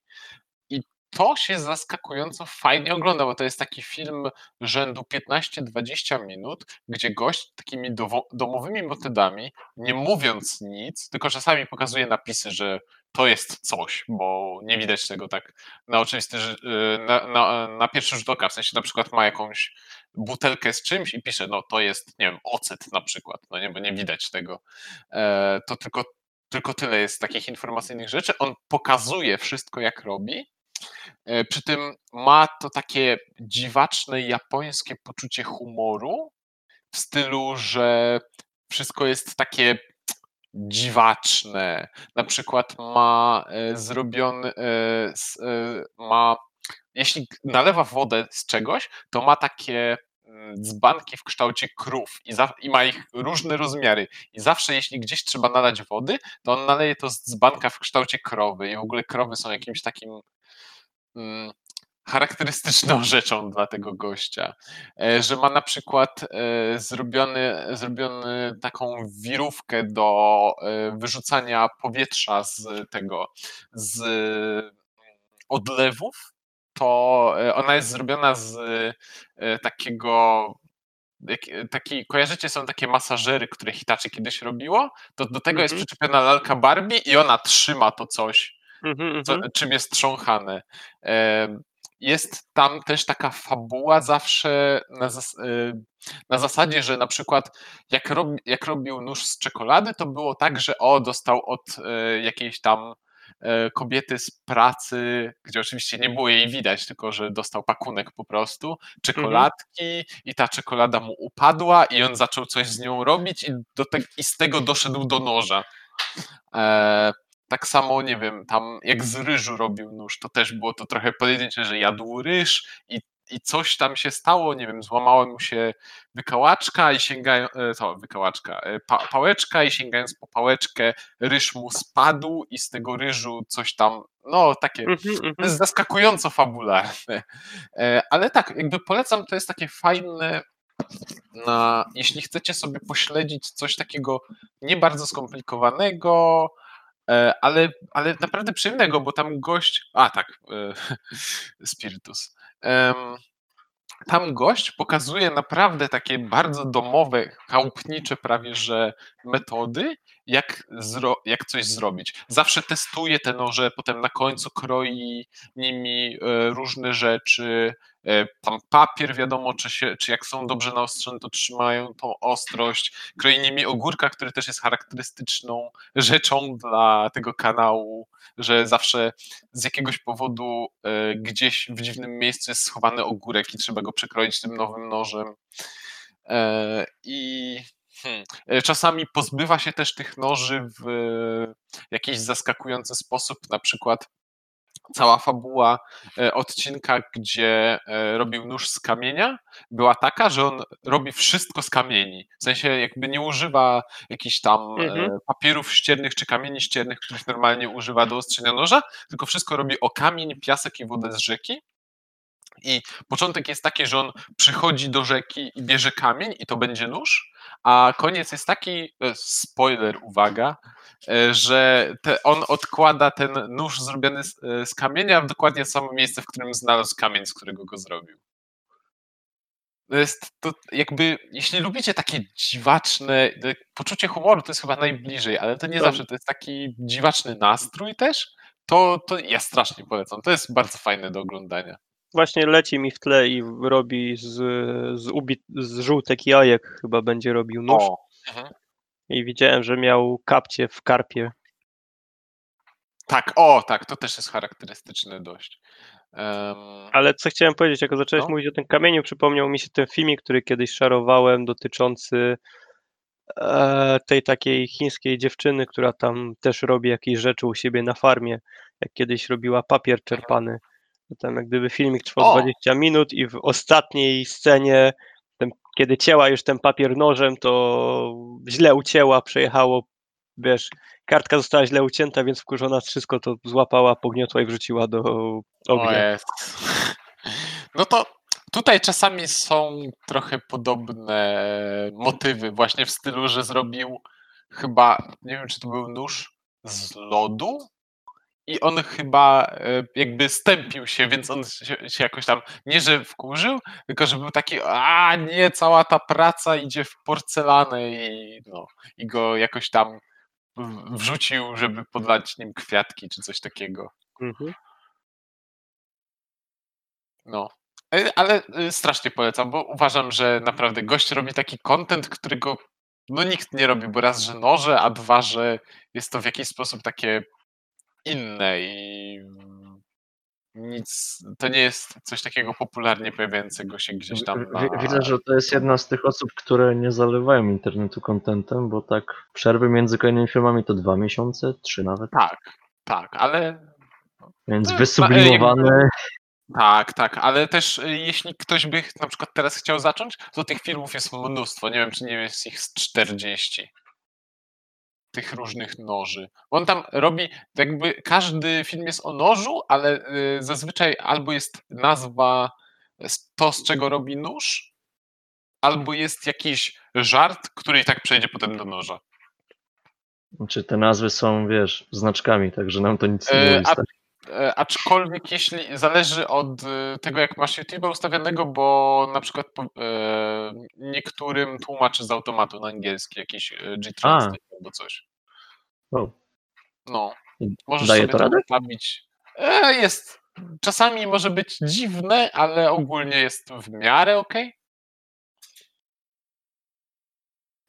I to się zaskakująco fajnie ogląda, bo to jest taki film rzędu 15-20 minut, gdzie gość takimi domowymi metodami, nie mówiąc nic, tylko czasami pokazuje napisy, że to jest coś, bo nie widać tego tak na oczywisty, y, na, na, na pierwszy rzut oka, w sensie na przykład ma jakąś butelkę z czymś i pisze, no to jest, nie wiem, ocet na przykład, no nie, bo nie widać tego. E, to tylko, tylko tyle jest takich informacyjnych rzeczy. On pokazuje wszystko, jak robi. E, przy tym ma to takie dziwaczne japońskie poczucie humoru w stylu, że wszystko jest takie dziwaczne. Na przykład ma e, zrobiony, ma, jeśli nalewa wodę z czegoś, to ma takie mm, dzbanki w kształcie krów i, za, i ma ich różne rozmiary. I zawsze, jeśli gdzieś trzeba nalać wody, to on naleje to z dzbanka w kształcie krowy. I w ogóle krowy są jakimś takim mm, charakterystyczną rzeczą dla tego gościa, e, że ma na przykład e, zrobiony, zrobiony taką wirówkę do e, wyrzucania powietrza z tego, z mm, odlewów, to e, ona jest zrobiona z e, takiego jak- taki, kojarzycie, są takie masażery, które Hitachi kiedyś robiło, to do tego jest Mhm. przyczepiona lalka Barbie i ona trzyma to coś Mhm, co, mhm. czym jest trząchane. Jest tam też taka fabuła zawsze na, zas na zasadzie, że na przykład jak, robi, jak robił nóż z czekolady, to było tak, że o, dostał od e, jakiejś tam e, kobiety z pracy, gdzie oczywiście nie było jej widać, tylko że dostał pakunek po prostu, czekoladki i ta czekolada mu upadła i on zaczął coś z nią robić i, do te, i z tego doszedł do noża. E, tak samo, nie wiem, tam jak z ryżu robił nóż, to też było to trochę pojedyncze, że jadł ryż i, i coś tam się stało, nie wiem, złamała mu się wykałaczka i sięgają, e, co, wykałaczka, e, pa, pałeczka i sięgając po pałeczkę ryż mu spadł i z tego ryżu coś tam, no takie, Mhm, to mhm. zaskakująco fabularne. E, Ale tak, jakby polecam, to jest takie fajne, na, jeśli chcecie sobie pośledzić coś takiego nie bardzo skomplikowanego, e, ale, ale naprawdę przyjemnego, bo tam gość. A tak, e, Spiritus. Tam gość pokazuje naprawdę takie bardzo domowe, chałupnicze prawie że metody, jak, zro, jak coś zrobić. Zawsze testuje te noże, potem na końcu kroi nimi e, różne rzeczy. E, Tam papier, wiadomo, czy, się, czy jak są dobrze naostrzone, to trzymają tą ostrość. Kroi nimi ogórka, który też jest charakterystyczną rzeczą dla tego kanału, że zawsze z jakiegoś powodu e, gdzieś w dziwnym miejscu jest schowany ogórek i trzeba go przekroić tym nowym nożem. I hmm, czasami pozbywa się też tych noży w e, jakiś zaskakujący sposób, na przykład cała fabuła e, odcinka, gdzie e, robił nóż z kamienia, była taka, że on robi wszystko z kamieni. W sensie jakby nie używa jakichś tam Mhm. papierów ściernych czy kamieni ściernych, których normalnie używa do ostrzenia noża, tylko wszystko robi o kamień, piasek i wodę z rzeki. I początek jest taki, że on przychodzi do rzeki i bierze kamień i to będzie nóż, a koniec jest taki, e, spoiler, uwaga, e, że te, on odkłada ten nóż zrobiony z, e, z kamienia w dokładnie samo miejsce, w którym znalazł kamień, z którego go zrobił. To jest to jakby, jeśli lubicie takie dziwaczne, poczucie humoru to jest chyba najbliżej, ale to nie To- zawsze, to jest taki dziwaczny nastrój też, to, to ja strasznie polecam. To jest bardzo fajne do oglądania. Właśnie leci mi w tle i robi z, z, ubi, z żółtek jajek chyba będzie robił nóż. O, mhm. I widziałem, że miał kapcie w karpie. Tak, o, tak, to też jest charakterystyczne dość. Em, Ale co chciałem powiedzieć, jak zacząłeś No. mówić o tym kamieniu, przypomniał mi się ten filmik, który kiedyś szarowałem, dotyczący e, tej takiej chińskiej dziewczyny, która tam też robi jakieś rzeczy u siebie na farmie, jak kiedyś robiła papier czerpany. Tam jak gdyby filmik trwał O! 20 minut i w ostatniej scenie, ten, kiedy cięła już ten papier nożem, to źle ucięła, przejechało, wiesz, kartka została źle ucięta, więc wkurzona wszystko to złapała, pogniotła i wrzuciła do ognia. jest. No to tutaj czasami są trochę podobne motywy, właśnie w stylu, że zrobił chyba, nie wiem czy to był nóż z lodu i on chyba e, jakby stępił się, więc on się, się jakoś tam, nie że wkurzył, tylko że był taki, a nie, cała ta praca idzie w porcelanę i, no, i go jakoś tam wrzucił, żeby podlać nim kwiatki czy coś takiego. Mhm. No. E, Ale y, strasznie polecam, bo uważam, że naprawdę gość robi taki content, którego no nikt nie robi, bo raz, że noże, a dwa, że jest to w jakiś sposób takie inne i nic, to nie jest coś takiego popularnie pojawiającego się gdzieś tam na... Wi- Widzę, że to jest jedna z tych osób, które nie zalewają internetu contentem, bo tak przerwy między kolejnymi filmami to dwa miesiące, trzy nawet. Tak, tak, ale Więc No, wysublimowane. Tak, tak, ale też y, jeśli ktoś by na przykład teraz chciał zacząć, to tych filmów jest mnóstwo. Nie wiem, czy nie jest ich z 40. Tych różnych noży. On tam robi, jakby każdy film jest o nożu, ale y, zazwyczaj albo jest nazwa z- to, z czego robi nóż, albo jest jakiś żart, który i tak przejdzie potem do noża. Czy te nazwy są, wiesz, znaczkami, także nam to nic nie a-. E, Aczkolwiek jeśli zależy od e, tego, jak masz YouTube'a ustawionego, bo na przykład e, niektórym tłumaczy z automatu na angielski jakiś e, G-Translate albo coś. O, No, możesz Daje sobie to radę? ustawić. E, Jest. Czasami może być dziwne, ale ogólnie jest w miarę ok.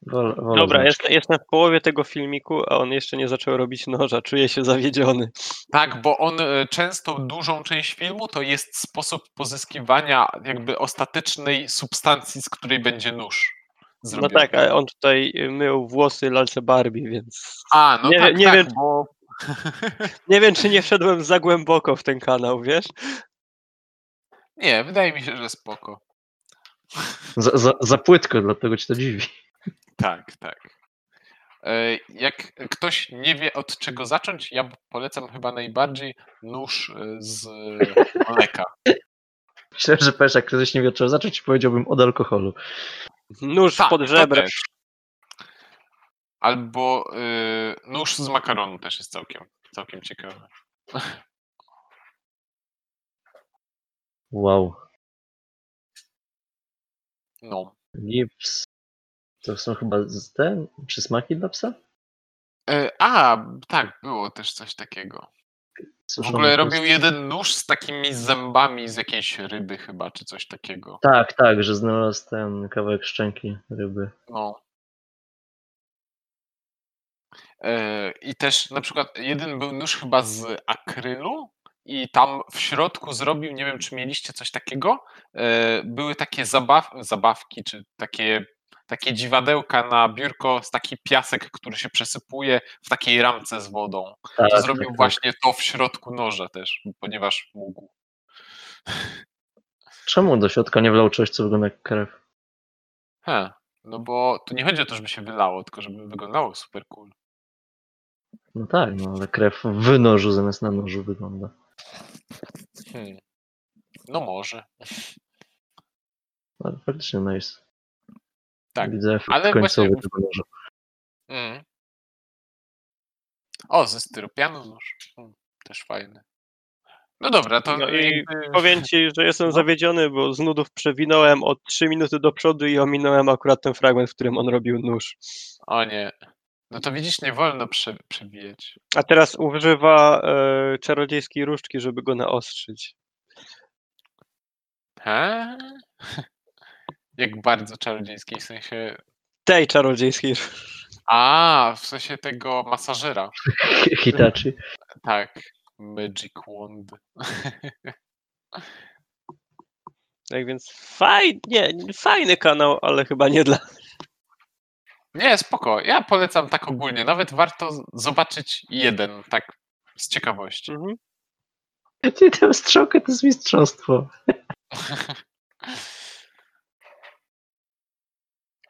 Wolę, wolę Dobra, jest, jestem w połowie tego filmiku, a on jeszcze nie zaczął robić noża. Czuję się zawiedziony. Tak, bo on e, często dużą część filmu to jest sposób pozyskiwania jakby ostatecznej substancji, z której będzie nóż. No zrobiony. tak, ale on tutaj mył włosy lalce Barbie, więc A, no Nie tak, wiem- nie tak, wiem, bo nie wiem, czy nie wszedłem za głęboko w ten kanał, wiesz? nie, wydaje mi się, że spoko. Za, za, za płytko, dlatego ci to dziwi. Tak, tak. E, Jak ktoś nie wie od czego zacząć, ja polecam chyba najbardziej nóż e, z mleka. Myślałem, że powiesz, jak ktoś nie wie, od czego zacząć, powiedziałbym od alkoholu. Nóż Tak, pod żebrem. Albo y, nóż z makaronu też jest całkiem, całkiem ciekawy. Wow. No. Lips. To są chyba z ten? Czy smaki dla psa? E, A, tak, było też coś takiego. W Słyszałem ogóle robił jeden nóż z takimi zębami z jakiejś ryby chyba, czy coś takiego. Tak, tak, że znalazł ten kawałek szczęki ryby. No. E, I też na przykład jeden był nóż chyba z akrylu i tam w środku zrobił, nie wiem czy mieliście coś takiego, e, były takie zabaw, zabawki, czy takie, takie dziwadełka na biurko z taki piasek, który się przesypuje w takiej ramce z wodą. Tak, To zrobił tak, właśnie to w środku noża też, ponieważ mógł. Czemu do środka nie wlał czegoś, co wygląda jak krew? He, no bo tu nie chodzi o to, żeby się wylało, tylko żeby wyglądało super cool. No tak, no ale krew w nożu zamiast na nożu wygląda. Hmm. No może. Ale faktycznie nice. Tak, Widzę ale końcowy właśnie- tego noża. Mm. O, ze styropianu nóż. Też fajny. No dobra, to No i. Powiem ci, że jestem No. zawiedziony, bo z nudów przewinąłem o 3 minuty do przodu i ominąłem akurat ten fragment, w którym on robił nóż. O nie. No to widzisz, nie wolno prze, przewijać. A teraz używa e, czarodziejskiej różdżki, żeby go naostrzyć. He? Jak bardzo czarodziejskiej, w sensie... Tej czarodziejskiej A, w sensie tego masażera. Hitachi. Tak. Magic Wand. Tak więc fajnie, fajny kanał, ale chyba nie dla. Nie, spoko. Ja polecam tak ogólnie. Nawet warto zobaczyć jeden, tak z ciekawości. Mhm. Ty tę strzałkę to jest mistrzostwo.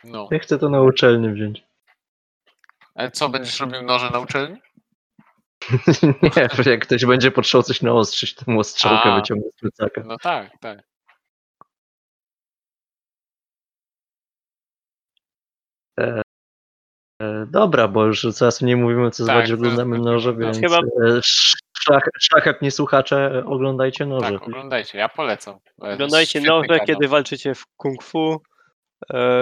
No. Ja chcę to na uczelnię wziąć. Ale co, będziesz robił noże na uczelni? Nie, jak ktoś będzie potrzebował coś naostrzyć, to mu strzałkę A. wyciągnę z plecaka. No tak, tak. E, dobra, bo już coraz mniej mówimy, co Tak, zwać oglądamy noże, tak. więc Chyba- e, szlach, szlachetni słuchacze, e, oglądajcie noże. Tak, oglądajcie, ja polecam. Jest Oglądajcie świetny noże, kanał. kiedy walczycie w kung fu, e,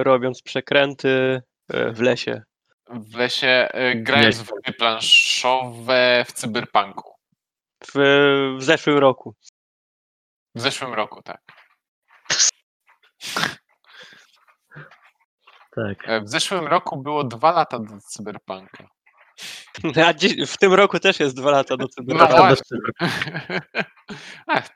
robiąc przekręty e, w lesie. W lesie, e, grając w gry planszowe w cyberpunku. W, w zeszłym roku. W zeszłym roku, tak. Tak. E, W zeszłym roku było dwa lata do Cyberpunka. A dzi- w tym roku też jest dwa lata do No cyberpunka. właśnie. Ech,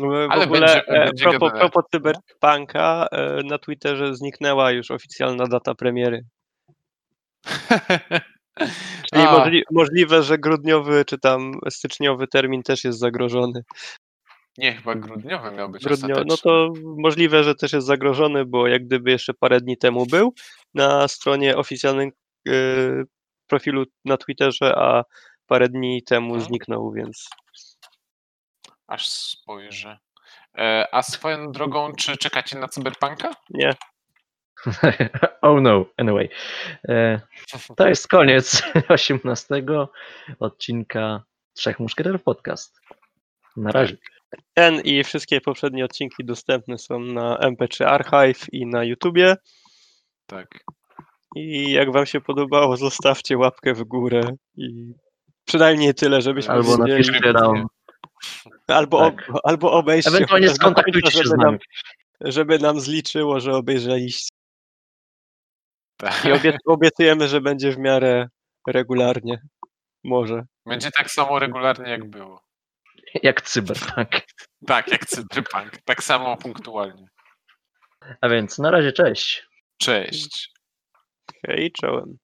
W ale ogóle będzie- e, propos cyberpunka e, na Twitterze zniknęła już oficjalna data premiery. Czyli możli, możliwe, że grudniowy czy tam styczniowy termin też jest zagrożony. Nie, chyba grudniowy miał być Grudnio, no to możliwe, że też jest zagrożony, bo jak gdyby jeszcze parę dni temu był na stronie oficjalnym e, profilu na Twitterze, a parę dni temu Mhm. zniknął, więc Aż spojrzę. E, A swoją drogą, czy czekacie na Cyberpunka? nie. oh no, anyway. E, to jest koniec 18 odcinka Trzech Muszkieterów Podcast. Na razie. Ten i wszystkie poprzednie odcinki dostępne są na MP3 Archive i na YouTubie. Tak. I jak wam się podobało, zostawcie łapkę w górę i przynajmniej tyle, żebyśmy Albo napiszcie nam. Albo, tak. ob, albo obejście. Ewentualnie skontaktujcie się z żeby nami. nam, żeby nam zliczyło, że obejrzeliście. tak. I obie, obiecujemy, że będzie w miarę regularnie. Może. Będzie tak samo regularnie, jak było. Jak cyberpunk. Tak, jak Cyberpunk. Tak samo punktualnie. A więc na razie cześć. Cześć. Hej, czołem.